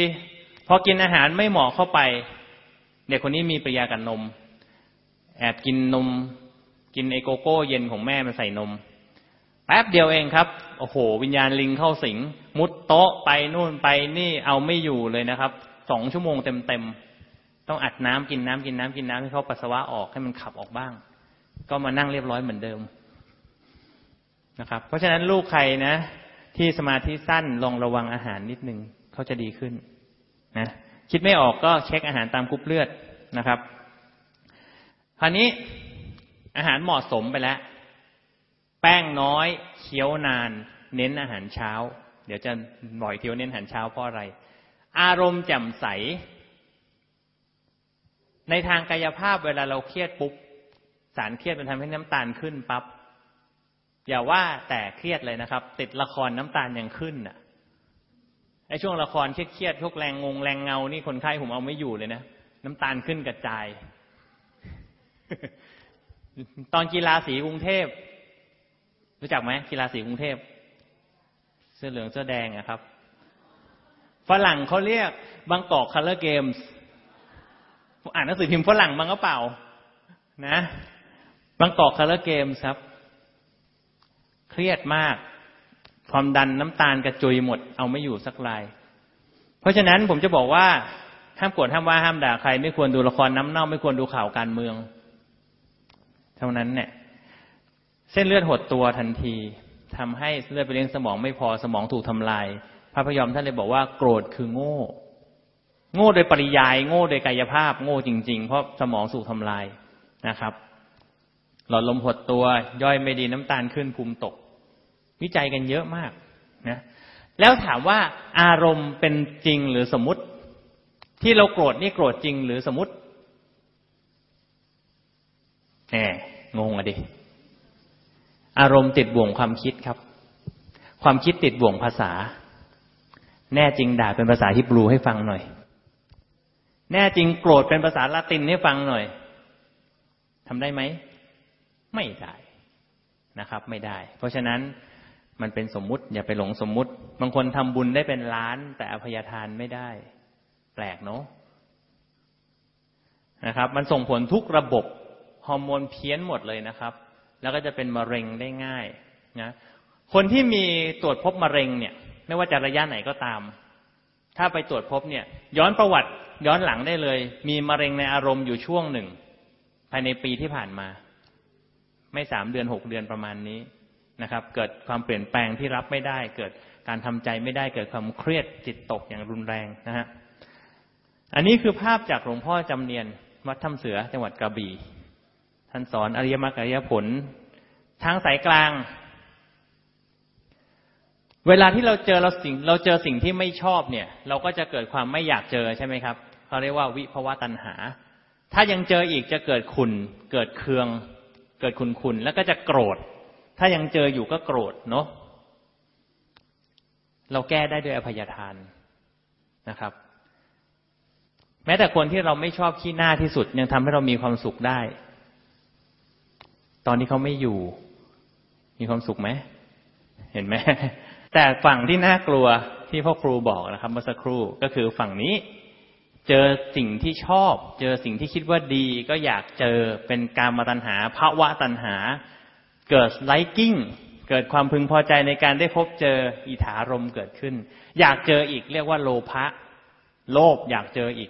พอกินอาหารไม่เหมาะเข้าไป เด็กคนนี้มีปริยากันนม แอบกินนม กินไอโกโก้ เย็นของแม่มาใส่นมแป๊บเดียวเองครับ โอ้โห วิญญาณลิงเข้าสิง มุดโต๊ะไปนู่นไปนี่เอาไม่อยู่เลยนะครับ สองชั่วโมงเต็มเต้องอัดน้ำกินน้ำกินน้ำกินน้ำให้เขาปัสสาวะออกให้มันขับออกบ้าง ก็มานั่งเรียบร้อยเหมือนเดิมนะครับ เพราะฉะนั้นลูกใครนะ ที่สมาธิสั้นลองระวังอาหารนิดนึงเขาจะดีขึ้นนะคิดไม่ออกก็เช็คอาหารตามกรุ๊ปเลือดนะครับคราวนี้อาหารเหมาะสมไปแล้ว แป้งน้อยเคี้ยวนาน เน้นอาหารเช้า เดี๋ยวจะบ่อยเที่ยวเน้นอาหารเช้าเพราะอะไร อารมณ์แจ่มใส ในทางกายภาพเวลาเราเครียดปุ๊บสารเครียดมันทำให้น้ำตาลขึ้นปับ๊บอย่าว่าแต่เครียดเลยนะครับ ติดละครน้ำตาลยังขึ้นอะไอช่วงละครเครียดๆพวกแรงงงแรงเงานี่คนไข้ผมเอาไม่อยู่เลยนะน้ำตาลขึ้นกระจาย ตอนกีฬาสีกรุงเทพรู้จักไหมกีฬาสีกรุงเทพเสื้อเหลืองเสื้อแดงอะครับฝรั่งเขาเรียกบางกอกคัลเลอร์เกมส์ อ่านหนังสือพิมพ์ฝรั่งบางก็เปล่า นะ Bangkok color games ครับ เครียดมาก ความดันน้ำตาลกระจุยหมด เอาไม่อยู่สักราย เพราะฉะนั้นผมจะบอกว่า ห้ามโกรธห้ามว่าห้ามด่าใคร ไม่ควรดูละครน้ำเน่า ไม่ควรดูข่าวการเมือง เท่านั้นเนี่ย เส้นเลือดหดตัวทันทีทำให้เลือดไปเลี้ยงสมองไม่พอสมองถูกทำลาย พระพยอมท่านเลยบอกว่า โกรธคือโง่ โง่โดยปริยาย โง่โดยกายภาพ โง่จริง ๆ เพราะสมองถูกทำลายนะครับ หลอดลมหดตัว ย่อยไม่ดีน้ำตาลขึ้นภูมิตก วิจัยกันเยอะมากนะแล้วถามว่าอารมณ์เป็นจริงหรือสมมติ ที่เราโกรธนี่โกรธจริงหรือสมมติแหมงงอะดิอารมณ์ติดบ่วงความคิดครับ ความคิดติดบ่วงภาษา แน่จริงด่าเป็นภาษาฮิบรูให้ฟังหน่อย แน่จริงโกรธเป็นภาษาละตินให้ฟังหน่อยทำได้ไหม ไม่ได้นะครับ ไม่ได้ เพราะฉะนั้นมันเป็นสมมุติ อย่าไปหลงสมมุติ บางคนทำบุญได้เป็นล้าน แต่อภัยทานไม่ได้ แปลกเนาะนะครับ มันส่งผลทุกระบบฮอร์โมนเพี้ยนหมดเลยนะครับ แล้วก็จะเป็นมะเร็งได้ง่ายนะคนที่มีตรวจพบมะเร็งเนี่ย ไม่ว่าจะระยะไหนก็ตาม ถ้าไปตรวจพบเนี่ย ย้อนประวัติย้อนหลังได้เลย มีมะเร็งในอารมณ์อยู่ช่วงหนึ่ง ภายในปีที่ผ่านมา ไม่สามเดือนหกเดือนประมาณนี้นะครับ เกิดความเปลี่ยนแปลงที่รับไม่ได้ เกิดการทำใจไม่ได้เกิดความเครียดจิตตกอย่างรุนแรงนะฮะอันนี้คือภาพจากหลวงพ่อจำเนียนวัดถ้ำเสือจังหวัดกระบี่ท่านสอนอริยมรรคอริยผล ทางสายกลาง เวลาที่เราเจอเราสิ่งเราเจอสิ่งที่ไม่ชอบเนี่ย เราก็จะเกิดความไม่อยากเจอใช่ไหมครับเขาเรียกว่าวิภวะตัณหา ถ้ายังเจออีกจะเกิดขุนเกิดเคือง เกิดขุนขุนแล้วก็จะโกรธ ถ้ายังเจออยู่ก็โกรธเนาะเราแก้ได้ด้วยอภัยทานนะครับ แม้แต่คนที่เราไม่ชอบขี้หน้าที่สุด ยังทำให้เรามีความสุขได้ ตอนนี้เขาไม่อยู่ มีความสุขไหมเห็นไหม แต่ฝั่งที่น่ากลัวที่พ่อครูบอกนะครับ เมื่อสักครู่ก็คือฝั่งนี้ เจอสิ่งที่ชอบ เจอสิ่งที่คิดว่าดี ก็อยากเจอเป็นการมาตัญหาภาวะตัญหา เกิดไลกิ้งเกิดความพึงพอใจในการได้พบเจออิทารมเกิดขึ้น อยากเจออีกเรียกว่าโลภะโลภอยากเจออีก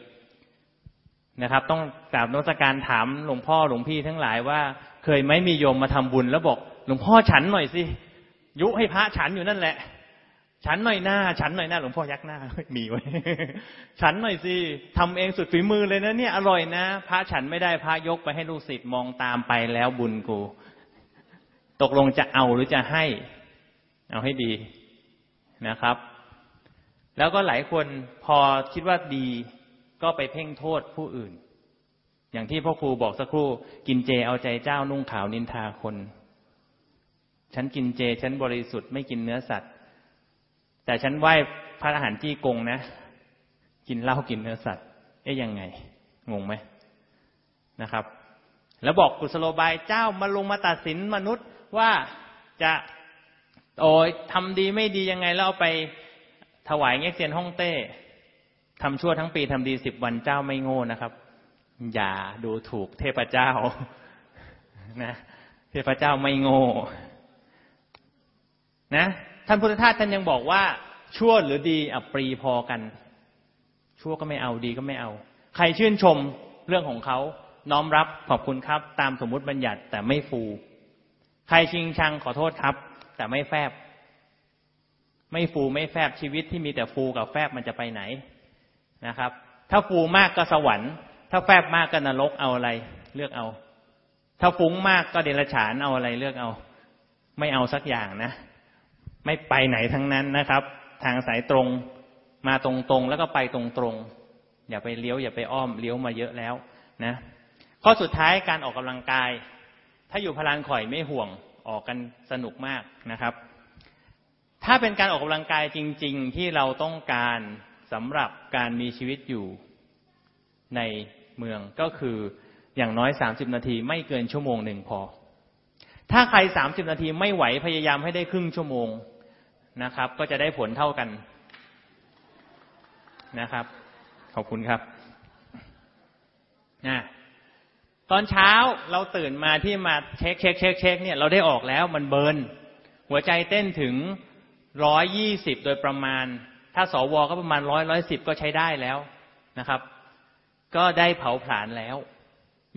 นะครับ ต้องกราบนวัตการถามหลวงพ่อหลวงพี่ทั้งหลายว่า เคยไหมมีโยมมาทำบุญแล้วบอก หลวงพ่อฉันหน่อยสิ ยุให้พระฉันอยู่นั่นแหละ ฉันหน่อยหน้า ฉันหน่อยหน้าหลวงพ่อยักหน้ามีไว้ ฉันหน่อยสิทำเองสุดฝีมือเลยนะเนี่ยอร่อยนะพระฉันไม่ได้พระยกไปให้ลูกศิษย์มองตามไปแล้วบุญกู ตกลงจะเอาหรือจะให้ เอาให้ดีนะครับ แล้วก็หลายคนพอคิดว่าดีก็ไปเพ่งโทษผู้อื่น อย่างที่พ่อครูบอกสักครู่ กินเจเอาใจเจ้านุ่งขาวนินทาคน ฉันกินเจ ฉันบริสุทธิ์ไม่กินเนื้อสัตว์ แต่ฉันไหว้พระอาหารจี้กงนะ กินเหล้ากินเนื้อสัตว์ เอ๊ยยังไง งงไหมนะครับ แล้วบอกกุศโลบายเจ้ามาลงมาตัดสินมนุษย์ว่าจะโอ้ยทำดีไม่ดียังไงแล้วเอาไปถวายเงี้ยเซียนฮ่องเต้ทำชั่วทั้งปีทำดีสิบวันเจ้าไม่โง่นะครับ อย่าดูถูกเทพเจ้านะ เทพเจ้าไม่โง่ นะท่านพุทธทาสท่านยังบอกว่า ชั่วหรือดีอัปรีพอกัน ชั่วก็ไม่เอาดีก็ไม่เอา ใครชื่นชมเรื่องของเขาน้อมรับขอบคุณครับ ตามสมมุติบัญญัติแต่ไม่ฟู ใครชิงชังขอโทษครับ แต่ไม่แฟบ ไม่ฟูไม่แฟบชีวิตที่มีแต่ฟูกับแฟบมันจะไปไหนนะครับ ถ้าฟูมากก็สวรรค์ ถ้าแฟบมากก็นรกเอาอะไร เลือกเอา ถ้าฟุ้งมากก็เดรัจฉานเอาอะไรเลือกเอา ไม่เอาสักอย่างนะ ไม่ไปไหนทั้งนั้นนะครับ ทางสายตรงมาตรงๆ แล้วก็ไปตรงๆ อย่าไปเลี้ยวอย่าไปอ้อมเลี้ยวมาเยอะแล้วนะข้อสุดท้ายการออกกำลังกาย ถ้าอยู่พลานข่อยไม่ห่วงออกกันสนุกมากนะครับ ถ้าเป็นการออกกำลังกายจริง ๆ ที่เราต้องการสำหรับการมีชีวิตอยู่ในเมืองก็คืออย่างน้อยสามสิบนาทีไม่เกินชั่วโมงหนึ่งพอ ถ้าใครสามสิบนาทีไม่ไหวพยายามให้ได้ครึ่งชั่วโมง นะครับ ก็จะได้ผลเท่ากันนะครับ ขอบคุณครับนะตอนเช้าเราตื่นมาที่มาเช็คเช็คเช็คเช็คเนี่ยเราได้ออกแล้วมันเบิร์นหัวใจเต้นถึงร้อยยี่สิบโดยประมาณ ถ้าสวก็ประมาณร้อยร้อยสิบก็ใช้ได้แล้วนะครับ ก็ได้เผาผลาญแล้ว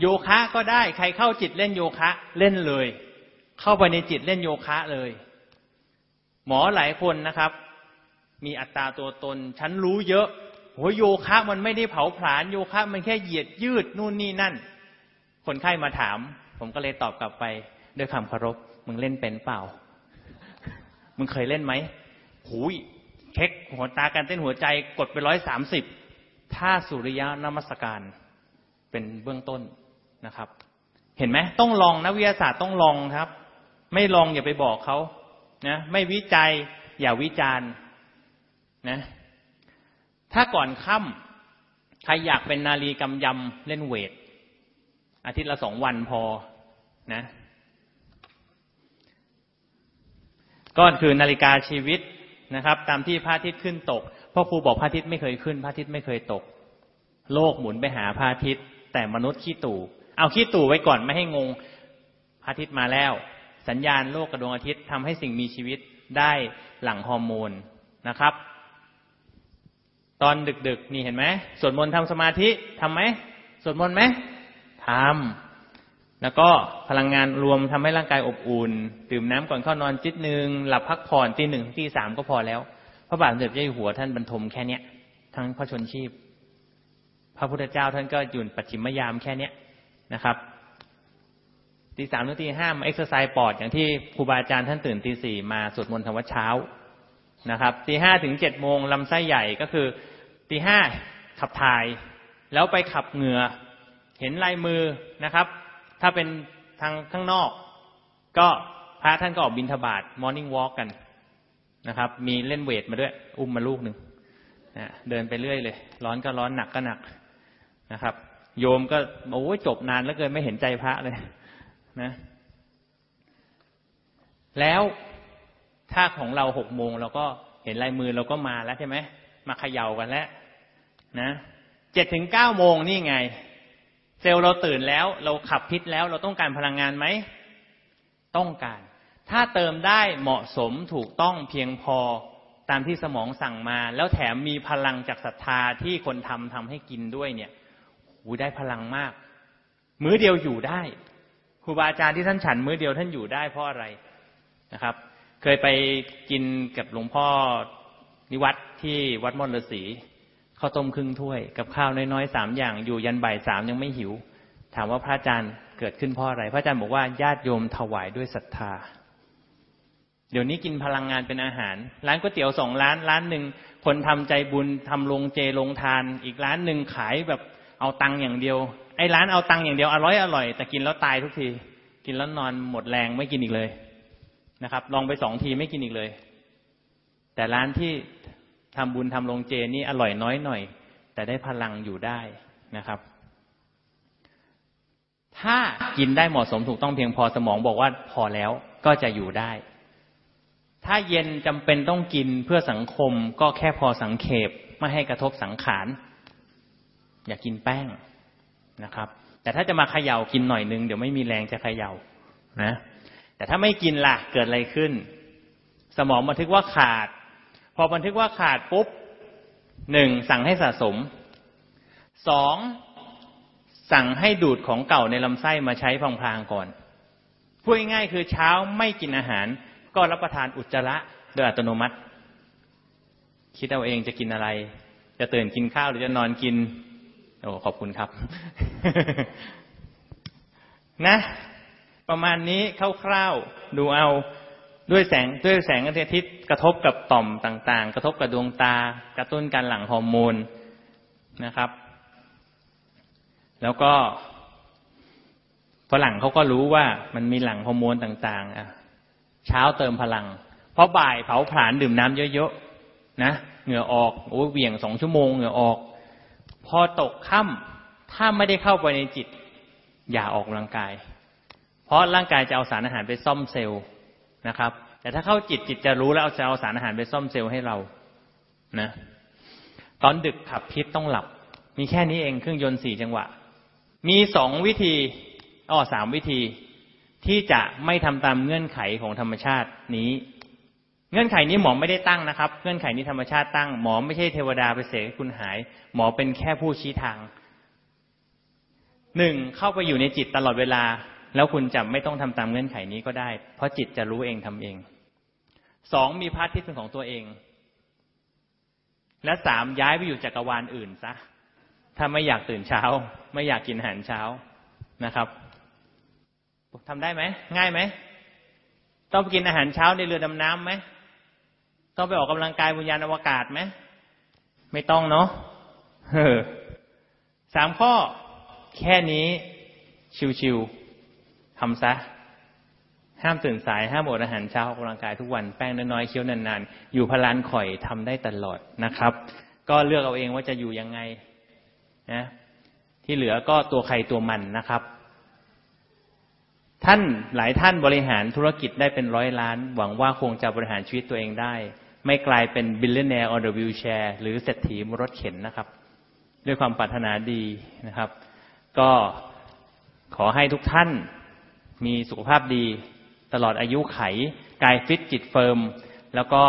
โยคะก็ได้ใครเข้าจิตเล่นโยคะเล่นเลย เข้าไปในจิตเล่นโยคะเลย หมอหลายคนนะครับ มีอัตราตัวตน ฉันรู้เยอะโหโยคะมันไม่ได้เผาผลาญโยคะ มันแค่เหยียดยืดนู่นนี่นั่น คนไข้มาถาม ผมก็เลยตอบกลับไป ด้วยคำเคารพมึงเล่นเป็นเปล่า มึงเคยเล่นไหมหูยเช็คหัวตาการเต้นหัวใจกดไปร้อยสามสิบท่าสุริยะนมัสการเป็นเบื้องต้นนะครับ เห็นไหมต้องลองนะวิทยาศาสตร์ต้องลองครับ ไม่ลองอย่าไปบอกเขา นะไม่วิจัยอย่าวิจารณ์นะถ้าก่อนค่ำใครอยากเป็นนาลีกำยำเล่นเวท อาทิตย์ละสองวันพอนะก็คือนาฬิกาชีวิตนะครับ ตามที่พระอาทิตย์ขึ้นตกพ่อครูบอกพระอาทิตย์ไม่เคยขึ้นพระอาทิตย์ไม่เคยตก โลกหมุนไปหาพระอาทิตย์ แต่มนุษย์ขี้ตู่เอาขี้ตู่ไว้ก่อนไม่ให้งงพระอาทิตย์มาแล้ว สัญญาณโลกกระดวงอาทิตย์ทำให้สิ่งมีชีวิตได้หลั่งฮอร์โมนนะครับ ตอนดึกๆนี่เห็นไหมสวดมนต์ทำสมาธิทํำไหมสวดมนต์ไหมทำแล้วก็พลังงานรวมทำให้ร่างกายอบอุ่น ดื่มน้ำก่อนเข้านอนจิตหนึ่งหลับพักผ่อนตีหนึ่งตีสามก็พอแล้ว พระบาทสมเด็จเจ้าอยู่หัวท่านบรรทมแค่เนี้ย ทั้งพระชนชีพ พระพุทธเจ้าท่านก็หยุ่นปัจฉิมยามแค่เนี้ยนะครับ ตีสามถึงตีห้ามาเอ็กซ์ไซส์ปอดอย่างที่ครูบาอาจารย์ท่านตื่นตีสี่มาสวดมนต์ธรรมวัดเช้านะครับตีห้าถึงเจ็ดโมงลำไส้ใหญ่ก็คือตีห้าขับถ่าย แล้วไปขับเหงื่อเห็นลายมือนะครับ ถ้าเป็นทางข้างนอก ก็พระท่านก็ออกบินทบาทมอร์นิ่งวอล์กกันนะครับ มีเล่นเวทมาด้วย อุ้มมาลูกหนึ่งนะเดินไปเรื่อยเลย ร้อนก็ร้อนหนักก็หนักนะครับ โยมก็โอ้ยจบนานแล้วเกินไม่เห็นใจพระเลย นะ แล้วถ้าของเราหกโมงเราก็เห็นลายมือเราก็มาแล้วใช่ไหมมาเขย่ากันแล้ว นะเจ็ดถึงเก้าโมงนี่ไง เซลล์เราตื่นแล้ว เราขับพิษแล้ว เราต้องการพลังงานไหมต้องการ ถ้าเติมได้เหมาะสมถูกต้องเพียงพอตามที่สมองสั่งมา แล้วแถมมีพลังจากศรัทธาที่คนทำทำให้กินด้วยเนี่ยหูได้พลังมาก มื้อเดียวอยู่ได้ ครูบาอาจารย์ที่ท่านฉันมื้อเดียวท่านอยู่ได้เพราะอะไรนะครับ เคยไปกินกับหลวงพ่อนิวัตที่วัดม่อนฤาษีข้าวต้มครึ่งถ้วย กับข้าวน้อยๆสามอย่างอยู่ยันบ่ายสามยังไม่หิว ถามว่าพระอาจารย์เกิดขึ้นเพราะอะไร พระอาจารย์บอกว่าญาติโยมถวายด้วยศรัทธา เดี๋ยวนี้กินพลังงานเป็นอาหาร ร้านก๋วยเตี๋ยวสองร้านร้านหนึ่งคนทำใจบุญทำลงเจลงทาน อีกร้านหนึ่งขายแบบเอาตังค์อย่างเดียว ไอ้ร้านเอาตังค์อย่างเดียวอร่อยอร่อยแต่กินแล้วตายทุกที กินแล้วนอนหมดแรงไม่กินอีกเลยนะครับ ลองไปสองทีไม่กินอีกเลย แต่ร้านที่ทำบุญทำลงเจนี่อร่อยน้อยหน่อย แต่ได้พลังอยู่ได้นะครับ ถ้ากินได้เหมาะสมถูกต้องเพียงพอสมองบอกว่าพอแล้วก็จะอยู่ได้ ถ้าเย็นจำเป็นต้องกินเพื่อสังคมก็แค่พอสังเขปไม่ให้กระทบสังขาร อย่ากกินแป้ง นะครับ แต่ถ้าจะมาเขย่ากินหน่อยนึงเดี๋ยวไม่มีแรงจะเขย่านะแต่ถ้าไม่กินล่ะเกิดอะไรขึ้น สมองบันทึกว่าขาด พอบันทึกว่าขาดปุ๊บหนึ่งสั่งให้สะสมสองสั่งให้ดูดของเก่าในลำไส้มาใช้พลางๆก่อนพูดง่ายๆคือเช้าไม่กินอาหาร ก็รับประทานอุจจาระโดยอัตโนมัติ คิดเอาเองจะกินอะไร จะตื่นกินข้าวหรือจะนอนกิน โอ้ขอบคุณครับ นะ ประมาณนี้คร่าวๆดูเอาด้วยแสงด้วยแสงอาทิตย์กระทบกับต่อมต่าง ๆ กระทบกับดวงตา กระตุ้นการหลั่งฮอร์โมนนะครับ แล้วก็ฝรั่งเขาก็รู้ว่ามันมีหลั่งฮอร์โมนต่างๆอะเช้าเติมพลัง เพอบ่ายเผาผลาญดื่มน้ำเยอะๆนะเหงื่อออกโอ้เบี่ยงสองชั่วโมงเหงื่อออก พอตกค่ำถ้าไม่ได้เข้าไปในจิต อย่าออกกำลังกาย เพราะร่างกายจะเอาสารอาหารไปซ่อมเซลล์นะครับ แต่ถ้าเข้าจิตจิตจะรู้แล้วเอาจะเอาสารอาหารไปซ่อมเซลล์ให้เรานะตอนดึกขับพิษต้องหลับ มีแค่นี้เองเครื่องยนต์สี่จังหวะ มีสองวิธีอ้อสามวิธีที่จะไม่ทำตามเงื่อนไขของธรรมชาตินี้ เงื่อนไขนี้หมอไม่ได้ตั้งนะครับ เงื่อนไขนี้ธรรมชาติตั้ง หมอไม่ใช่เทวดาไปเสกให้คุณหาย หมอเป็นแค่ผู้ชี้ทางหนึ่งเข้าไปอยู่ในจิตตลอดเวลา แล้วคุณจะไม่ต้องทำตามเงื่อนไขนี้ก็ได้ เพราะจิตจะรู้เองทำเองสองมีพระอาทิตย์เป็นของตัวเอง และสามย้ายไปอยู่จักรวาลอื่นซะถ้าไม่อยากตื่นเช้า ไม่อยากกินอาหารเช้านะครับทำได้ไหมง่ายไหมต้องกินอาหารเช้าในเรือดำน้ำไหม ต้องไปออกกำลังกายบนยานอวกาศไหมไม่ต้องเนาะสามข้อ แค่นี้ชิวๆทำซะ ห้ามตื่นสาย ห้ามอดอาหารเช้าออกกำลังกายทุกวัน แป้งน้อยๆเคี้ยวนานๆ อยู่พลานข่อยทำได้ตลอดนะครับ ก็เลือกเอาเองว่าจะอยู่ยังไงนะที่เหลือก็ตัวใครตัวมันนะครับ ท่านหลายท่านบริหารธุรกิจได้เป็นร้อยล้าน หวังว่าคงจะบริหารชีวิตตัวเองได้ ไม่กลายเป็น billionaire on the wheelchair หรือเศรษฐีรถเข็นนะครับ ด้วยความปรารถนาดีนะครับ ก็ขอให้ทุกท่านมีสุขภาพดีตลอดอายุขัย กายฟิตจิตเฟิร์ม แล้วก็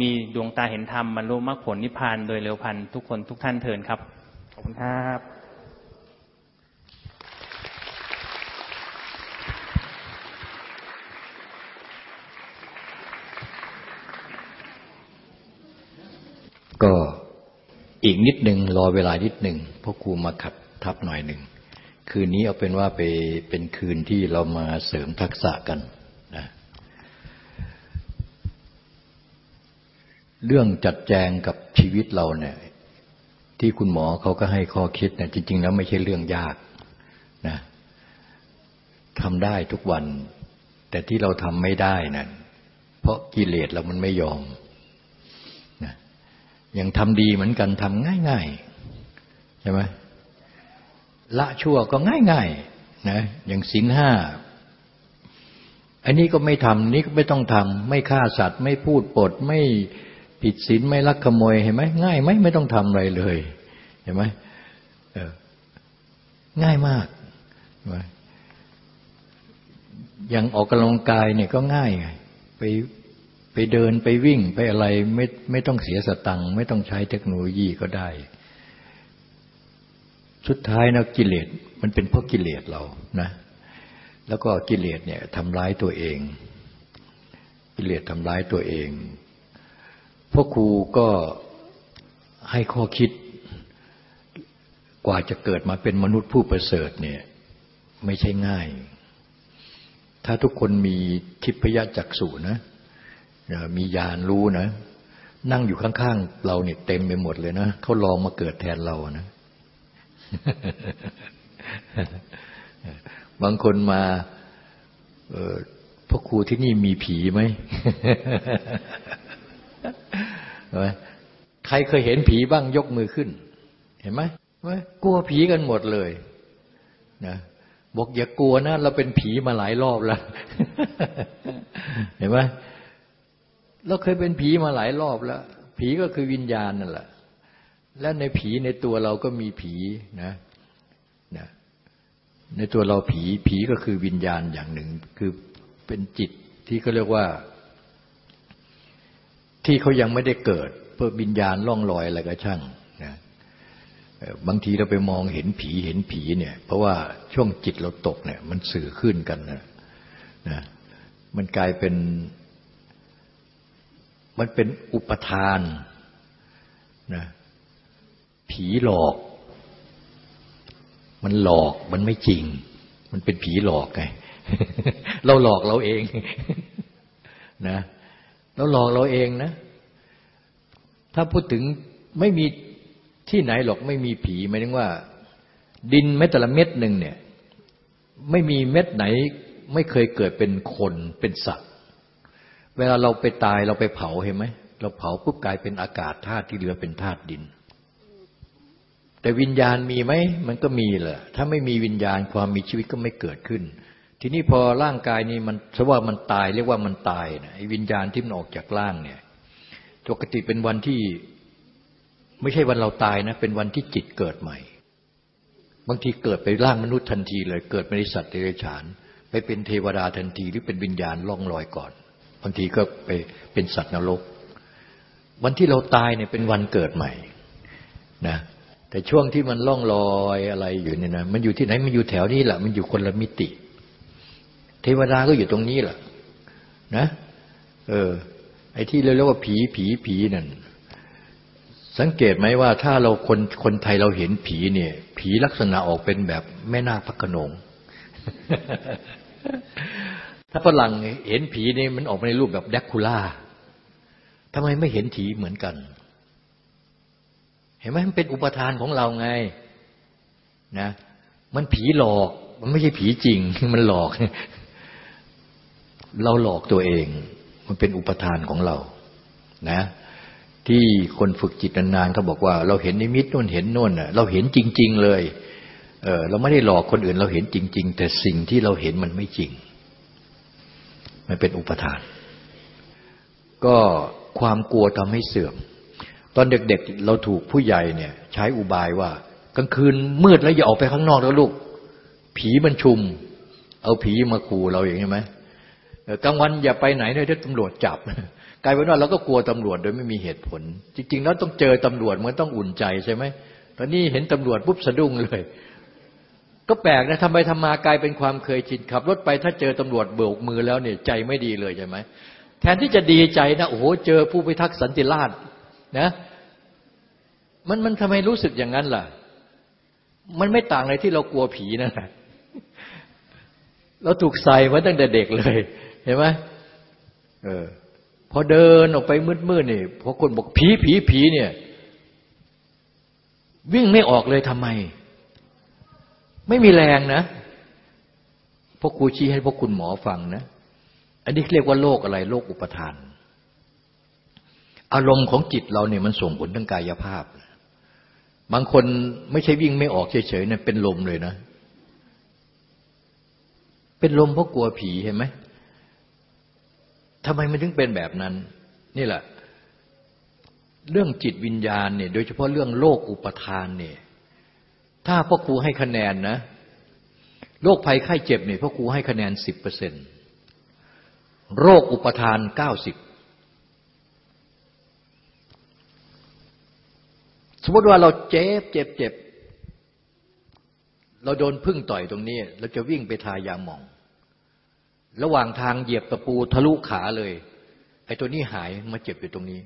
มีดวงตาเห็นธรรมบรรลุมรรคผลนิพพานโดยเร็วพันทุกคนทุกท่านเทินครับ ขอบคุณครับก็ อีกนิดหนึ่งรอเวลานิดหนึ่งพ่อครูมาขัดทับหน่อยหนึ่ง คืนนี้เอาเป็นว่าไปเป็นคืนที่เรามาเสริมทักษะกันนะเรื่องจัดแจงกับชีวิตเราเนี่ยที่คุณหมอเขาก็ให้ข้อคิดเนี่ยจริง ๆ แล้วไม่ใช่เรื่องยากนะทำได้ทุกวัน แต่ที่เราทำไม่ได้นะั่นเพราะกิเลสเรามันไม่ยอม ยังทำดีเหมือนกันทำง่ายๆใช่ไหมละชั่วก็ง่ายๆนะอย่างศีลห้าอันนี้ก็ไม่ทำนี้ก็ไม่ต้องทำไม่ฆ่าสัตว์ ไม่พูดปด ไม่ผิดศีลไม่ลักขโมยเห็นไหมง่ายไหมไม่ต้องทำอะไรเลยเห็นไหมง่ายมากอย่างออกกำลังกายเนี่ยก็ง่ายไป ไปเดินไปวิ่งไปอะไรไม่ไม่ต้องเสียสตังค์ไม่ต้องใช้เทคโนโลยีก็ได้ สุดท้ายนะกิเลสมันเป็นเพราะกิเลสเรานะ แล้วก็กิเลสเนี่ยทำร้ายตัวเอง กิเลสทำร้ายตัวเองพ่อครูก็ให้ข้อคิดกว่าจะเกิดมาเป็นมนุษย์ผู้ประเสริฐเนี่ยไม่ใช่ง่าย ถ้าทุกคนมีทิพยจักษุนะ มียานรู้นะ นั่งอยู่ข้างๆ เราเนี่ยเต็มไปหมดเลยนะเขาลองมาเกิดแทนเรานะ บางคนมาพ่อครูที่นี่มีผีไหมใครเคยเห็นผีบ้างยกมือขึ้น เห็นไหมกลัวผีกันหมดเลยนะบอกอย่ากลัวนะ เราเป็นผีมาหลายรอบแล้ว เห็นไหม เราเคยเป็นผีมาหลายรอบแล้ว ผีก็คือวิญญาณนั่นแหละ และในผีในตัวเราก็มีผีนะนะในตัวเราผีผีก็คือวิญญาณอย่างหนึ่ง คือเป็นจิตที่เขาเรียกว่า ที่เขายังไม่ได้เกิด เพื่อวิญญาณล่องลอยอะไรก็ช่างนะบางทีเราไปมองเห็นผีเห็นผีเนี่ย เพราะว่าช่วงจิตเราตกเนี่ย มันสื่อขึ้นกันนะนะมันกลายเป็น มันเป็นอุปทานนะผีหลอก มันหลอกมันไม่จริง มันเป็นผีหลอกไงเราหลอกเราเองนะเราหลอกเราเองนะ ถ้าพูดถึงไม่มีที่ไหนหรอกไม่มีผีหมายถึงว่า ดินแม้แต่ละเม็ดหนึ่งเนี่ย ไม่มีเม็ดไหน ไม่เคยเกิดเป็นคนเป็นสัตว์ เวลาเราไปตายเราไปเผาเห็นไหมเราเผาปุ๊บกลายเป็นอากาศธาตุที่เหลือเป็นธาตุดิน แต่วิญญาณมีไหมมันก็มีแหละถ้าไม่มีวิญญาณความมีชีวิตก็ไม่เกิดขึ้น ทีนี้พอร่างกายนี้มันสว่ามันตายเรียกว่ามันตายนะไอ้วิญญาณที่มันออกจากร่างเนี่ยปกติเป็นวันที่ไม่ใช่วันเราตายนะ เป็นวันที่จิตเกิดใหม่ บางทีเกิดไปร่างมนุษย์ทันทีเลย เกิดในสัตว์เดรัจฉาน ไปเป็นเทวดาทันทีหรือเป็นวิญญาณล่องลอยก่อนางทีก็ไปเป็นสัตว์นรก วันที่เราตายเนี่ยเป็นวันเกิดใหม่นะแต่ช่วงที่มันล่องลอยอะไรอยู่เนี่ยนะมันอยู่ที่ไหนมันอยู่แถวนี้แหละมันอยู่คนละมิติ เทวดาก็อยู่ตรงนี้แหละนะ เออ ไอ้ที่เรียกว่าผีผีผีนั่นสังเกตไหมว่าถ้าเราคนคนไทยเราเห็นผีเนี่ย ผีลักษณะออกเป็นแบบแม่นาคพระขนง ถ้าฝรั่งเห็นผีนี่มันออกมาในรูปแบบแดกคูล่าทำไมไม่เห็นผีเหมือนกัน เห็นไหมมันเป็นอุปทานของเราไงนะมันผีหลอก มันไม่ใช่ผีจริง มันหลอก เราหลอกตัวเอง มันเป็นอุปทานของเรา นะ ที่คนฝึกจิตนานๆเขาบอกว่า เราเห็นนิมิตนู่นเห็นนู่นเราเห็นจริง ๆ เลย เออเราไม่ได้หลอกคนอื่น เราเห็นจริง ๆ แต่สิ่งที่เราเห็นมันไม่จริง มันเป็นอุปทาน ก็ความกลัวทำให้เสื่อม ตอนเด็กๆเราถูกผู้ใหญ่เนี่ย ใช้อุบายว่ากลางคืนมืดแล้วอย่าออกไปข้างนอกแล้วลูก ผีมันชุม เอาผีมาขู่เราอย่างนี้ไหมกลางวันอย่าไปไหนเลยถ้าตำรวจจับกลายเป็นว่าเราก็กลัวตำรวจโดยไม่มีเหตุผล จริง ๆ แล้วต้องเจอตำรวจมันต้องอุ่นใจใช่ไหมตอนนี้เห็นตำรวจปุ๊บสะดุ้งเลย ก็แปลกนะทำไมทำมากลายเป็นความเคยชินขับรถไปถ้าเจอตำรวจเบิกมือแล้วเนี่ยใจไม่ดีเลยใช่ไหมแทนที่จะดีใจนะโอ้โหเจอผู้พิทักษ์สันติราษฎร์นะมันมันทำไมรู้สึกอย่างนั้นล่ะ มันไม่ต่างเลยที่เรากลัวผีนะเราถูกใส่มาตั้งแต่เด็กเลย เห็นไหมเออพอเดินออกไปมืดๆนี่พอคนบอกผีผีผีเนี่ย วิ่งไม่ออกเลยทำไม ไม่มีแรงนะพวกครูชี้ให้พวกคุณหมอฟังนะ อันนี้เรียกว่าโรคอะไรโรคอุปทาน อารมณ์ของจิตเราเนี่ยมันส่งผลทางกายภาพ บางคนไม่ใช่วิ่งไม่ออกเฉยๆเนี่ยเป็นลมเลยนะ เป็นลมเพราะกลัวผีเห็นไหมทำไมมันถึงเป็นแบบนั้น นี่แหละ เรื่องจิตวิญญาณเนี่ย โดยเฉพาะเรื่องโลกอุปทานเนี่ย ถ้าพ่อครูให้คะแนนนะโรคภัยไข้เจ็บเนี่ยพ่อครูให้คะแนนสิบเปอร์เซ็นโรคอุปทานเก้าสิบสมมติว่าเราเจ็บเจ็บเจ็บเราโดนพึ่งต่อยตรงนี้ เราจะวิ่งไปทายาหมอง ระหว่างทางเหยียบตะปูทะลุขาเลยไอ้ตัวนี้หายมาเจ็บอยู่ตรงนี้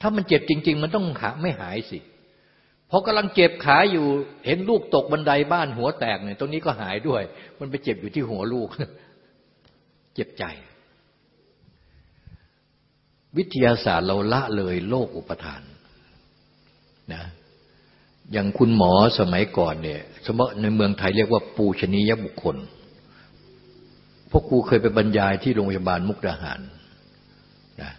ถ้ามันเจ็บจริง ๆ มันต้องขาไม่หายสิ พอกำลังเจ็บขาอยู่ เห็นลูกตกบันไดบ้านหัวแตกเนี่ยตรงนี้ก็หายด้วย มันไปเจ็บอยู่ที่หัวลูก เจ็บใจ วิทยาศาสตร์เราละเลยโลกอุปทานนะอย่างคุณหมอสมัยก่อนเนี่ยสมมติในเมืองไทยเรียกว่าปูชนียบุคคลพวกครูเคยไปบรรยายที่โรงพยาบาลมุกดาหารนะ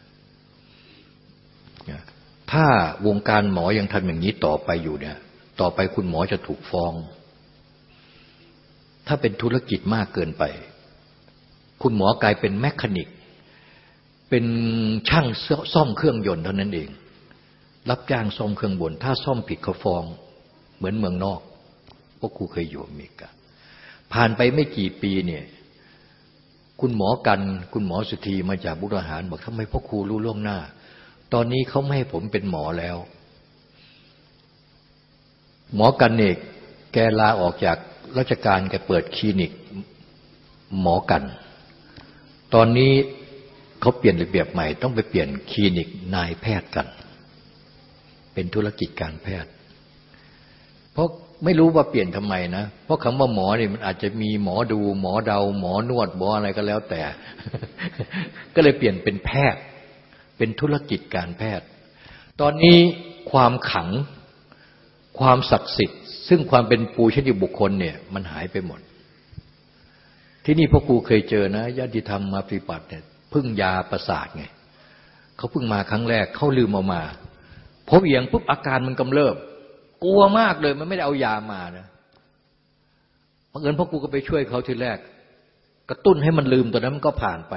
ถ้าวงการหมอยังทำอย่างนี้ต่อไปอยู่เนี่ย ต่อไปคุณหมอจะถูกฟ้อง ถ้าเป็นธุรกิจมากเกินไป คุณหมอกลายเป็นแมคานิก เป็นช่างซ่อมเครื่องยนต์เท่านั้นเอง รับจ้างซ่อมเครื่องบน ถ้าซ่อมผิดเขาฟ้อง เหมือนเมืองนอกพวกครูเคยอยู่อเมริกา ผ่านไปไม่กี่ปีเนี่ย คุณหมอกัน คุณหมอสุธีมาจากบุรหารบอกทำไมพ่อครูรู้ล่วงหน้า ตอนนี้เขาไม่ให้ผมเป็นหมอแล้ว หมอกันเอกแกลาออกจากราชการแกเปิดคลินิกหมอกัน ตอนนี้เขาเปลี่ยนระเบียบใหม่ ต้องไปเปลี่ยนคลินิกนายแพทย์กัน เป็นธุรกิจการแพทย์ เพราะไม่รู้ว่าเปลี่ยนทำไมนะ เพราะคำว่าหมอเนี่ยมันอาจจะมีหมอดู หมอเดา หมอ นวดหมออะไรก็แล้วแต่ ก็เลยเปลี่ยนเป็นแพทย์ เป็นธุรกิจการแพทย์ ตอนนี้ความขังความศักดิ์สิทธิ์ ซึ่งความเป็นปูชนียบุคคลเนี่ยมันหายไปหมด ที่นี่พ่อครูเคยเจอนะญาติธรรมมาปฏิบัติเนี่ยพึ่งยาประสาทไงเขาพิ่งมาครั้งแรกเขาลืมเอามาพอเหวี่ยงปุ๊บอาการมันกำเริบ กลัวมากเลยมันไม่ได้เอายามานะบังเอิญพ่อครูก็ไปช่วยเขาทีแรก กระตุ้นให้มันลืมตอนนั้นมันก็ผ่านไป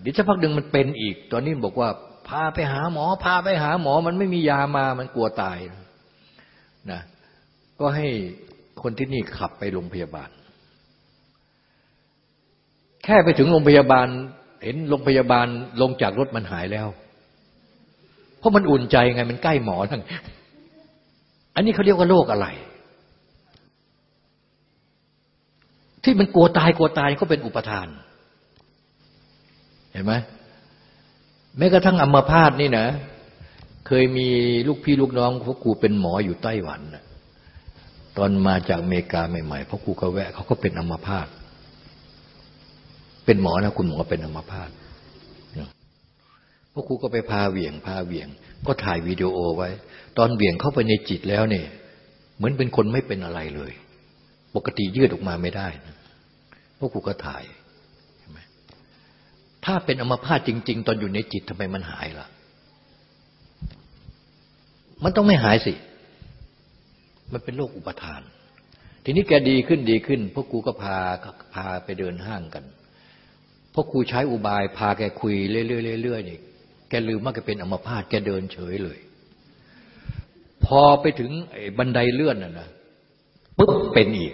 เดี๋ยวสักพักหนึ่งมันเป็นอีก ตอนนี้บอกว่า พาไปหาหมอ พาไปหาหมอ มันไม่มียามามันกลัวตายนะก็ให้คนที่นี่ขับไปโรงพยาบาล แค่ไปถึงโรงพยาบาล เห็นโรงพยาบาลลงจากรถมันหายแล้ว เพราะมันอุ่นใจไง มันใกล้หมอทั้งอันนี้เขาเรียกว่าโรคอะไร ที่มันกลัวตายกลัวตายก็เป็นอุปทาน เห็นไหมแม้กระทั่งอัมพาตนี่นะ เคยมีลูกพี่ลูกน้องพวกกูเป็นหมออยู่ไต้หวันนะตอนมาจากอเมริกาใหม่ๆพราะกูก็แวะเขาก็เป็นอัมพาตเป็นหมอนะคุณหมอเป็นอัมพาตพวกครูก็ไปพาเหวี่ยงพาเหวี่ยง ก็ถ่ายวีดีโอไว้ ตอนเหวี่ยงเข้าไปในจิตแล้วเนี่ย เหมือนเป็นคนไม่เป็นอะไรเลย ปกติยืดออกมาไม่ได้นะพวกครูก็ถ่าย ถ้าเป็นอมพาตจริง ๆ ตอนอยู่ในจิตทำไมมันหายล่ะ มันต้องไม่หายสิ มันเป็นโรคอุปทาน ทีนี้แกดีขึ้นดีขึ้นพวกครูก็พาพาไปเดินห้างกันพราะครูใช้อุบายพาแกคุยเรื่อยๆๆนี่แกลืมว่าแกเป็นอมพาตแกเดินเฉยเลย พอไปถึงบันไดเลื่อนน่ะนะปุ๊บเป็นอีก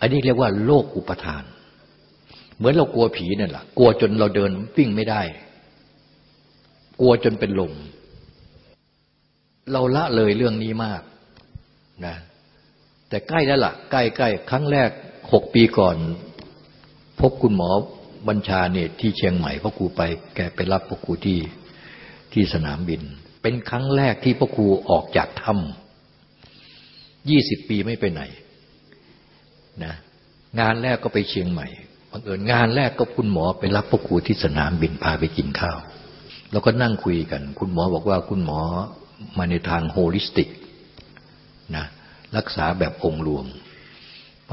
อันนี้เรียกว่าโรคอุปทาน เหมือนเรากลัวผีนั่นแหละกลัวจนเราเดินวิ่งไม่ได้ กลัวจนเป็นลม เราละเลยเรื่องนี้มากนะแต่ใกล้แล้วล่ะใกล้ๆครั้งแรกหกปีก่อน พบคุณหมอบัญชาเนี่ยที่เชียงใหม่พ่อครูไปแกไปรับพ่อครูที่ที่สนามบิน เป็นครั้งแรกที่พ่อครูออกจากถ้ำยี่สิบปีไม่ไปไหนนะงานแรกก็ไปเชียงใหม่ บังเอิญงานแรกก็คุณหมอไปรับพ่อครูที่สนามบินพาไปกินข้าว แล้วก็นั่งคุยกัน คุณหมอบอกว่าคุณหมอมาในทาง holistic นะรักษาแบบองค์รวม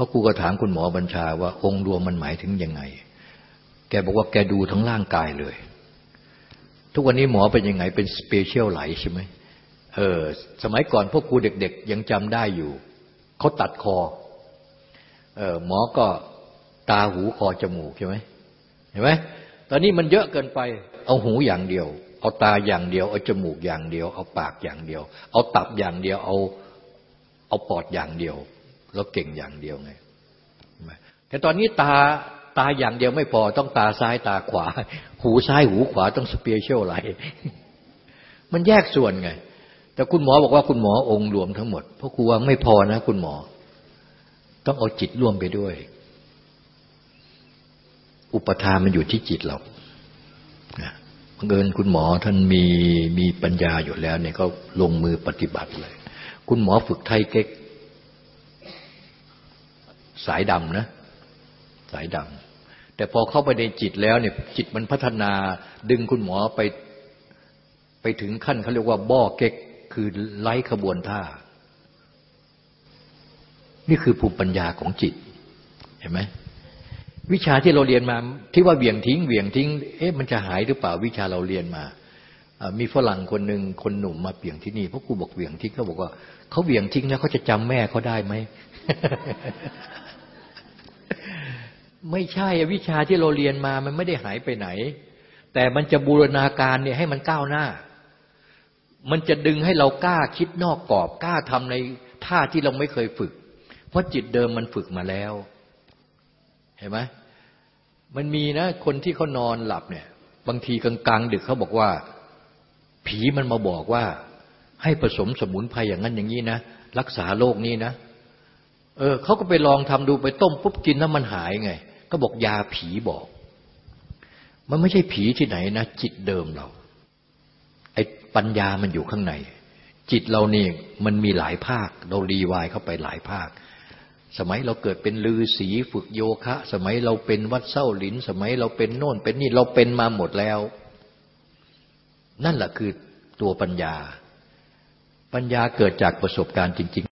พ่อครูก็ถามคุณหมอบัญชาว่าองค์รวมมันหมายถึงยังไง แกบอกว่าแกดูทั้งร่างกายเลย ทุกวันนี้หมอเป็นยังไงเป็นสเปเชียลไหลใช่ไหมเออสมัยก่อนพวกครูเด็ก ๆ ยังจำได้อยู่ เขาตัดคอเออหมอก็ ตาหูคอจมูกใช่ไหมเห็นไหมตอนนี้มันเยอะเกินไป เอาหูอย่างเดียว เอาตาอย่างเดียว เอาจมูกอย่างเดียว เอาปากอย่างเดียว เอาตับอย่างเดียว เอาเอาปอดอย่างเดียวเราเก่งอย่างเดียวไงแต่ตอนนี้ตาตาอย่างเดียวไม่พอต้องตาซ้ายตาขวา หูซ้ายหูขวาต้องสเปเชียลไลมันแยกส่วนไง แต่คุณหมอบอกว่าคุณหมอองค์รวมทั้งหมด เพราะครูว่าไม่พอนะ คุณหมอ ต้องเอาจิตร่วมไปด้วย อุปทานมันอยู่ที่จิตเราบังเอิญคุณหมอท่านมีมีปัญญาอยู่แล้วเนี่ยก็ลงมือปฏิบัติเลย คุณหมอฝึกไทยเก๊ก สายดำนะ สายดำแต่พอเข้าไปในจิตแล้วเนี่ย จิตมันพัฒนาดึงคุณหมอไปไปถึงขั้นเขาเรียกว่าบ่อเก๊กคือไล่ขบวนท่า นี่คือภูมิปัญญาของจิต เห็นไหม วิชาที่เราเรียนมาที่ว่าเวี่ยงทิ้งเวี่ยงทิ้ง เอ๊ะมันจะหายหรือเปล่าวิชาเราเรียนมา มีฝรั่งคนหนึ่งคนหนุ่มมาเปลี่ยนที่นี่พราะครูบอกเวี่ยงทิ้งเขาบอกว่าเขาเวี่ยงทิ้งแล้วเขาจะจำแม่เขาได้ไหมไม่ใช่วิชาที่เราเรียนมามันไม่ได้หายไปไหน แต่มันจะบูรณาการเนี่ยให้มันก้าวหน้า มันจะดึงให้เรากล้าคิดนอกกรอบกล้าทำในท่าที่เราไม่เคยฝึก เพราะจิตเดิมมันฝึกมาแล้ว เห็นไหม มันมีนะ คนที่เขานอนหลับเนี่ย บางทีกลางๆดึกเขาบอกว่า ผีมันมาบอกว่า ให้ผสมสมุนไพรอย่างนั้นอย่างนี้นะรักษาโรคนี้นะเออเขาก็ไปลองทำดูไปต้มปุ๊บกินแล้วมันหายไง ก็บอกยาผีบอก มันไม่ใช่ผีที่ไหนนะ จิตเดิมเรา ไอ้ปัญญามันอยู่ข้างใน จิตเราเนี่ยมันมีหลายภาค เรารีวายเข้าไปหลายภาค สมัยเราเกิดเป็นลือศีฝึกโยคะ สมัยเราเป็นวัดเส้าหลิน สมัยเราเป็นโน่นเป็นนี่เราเป็นมาหมดแล้ว นั่นแหละคือตัวปัญญา ปัญญาเกิดจากประสบการณ์จริง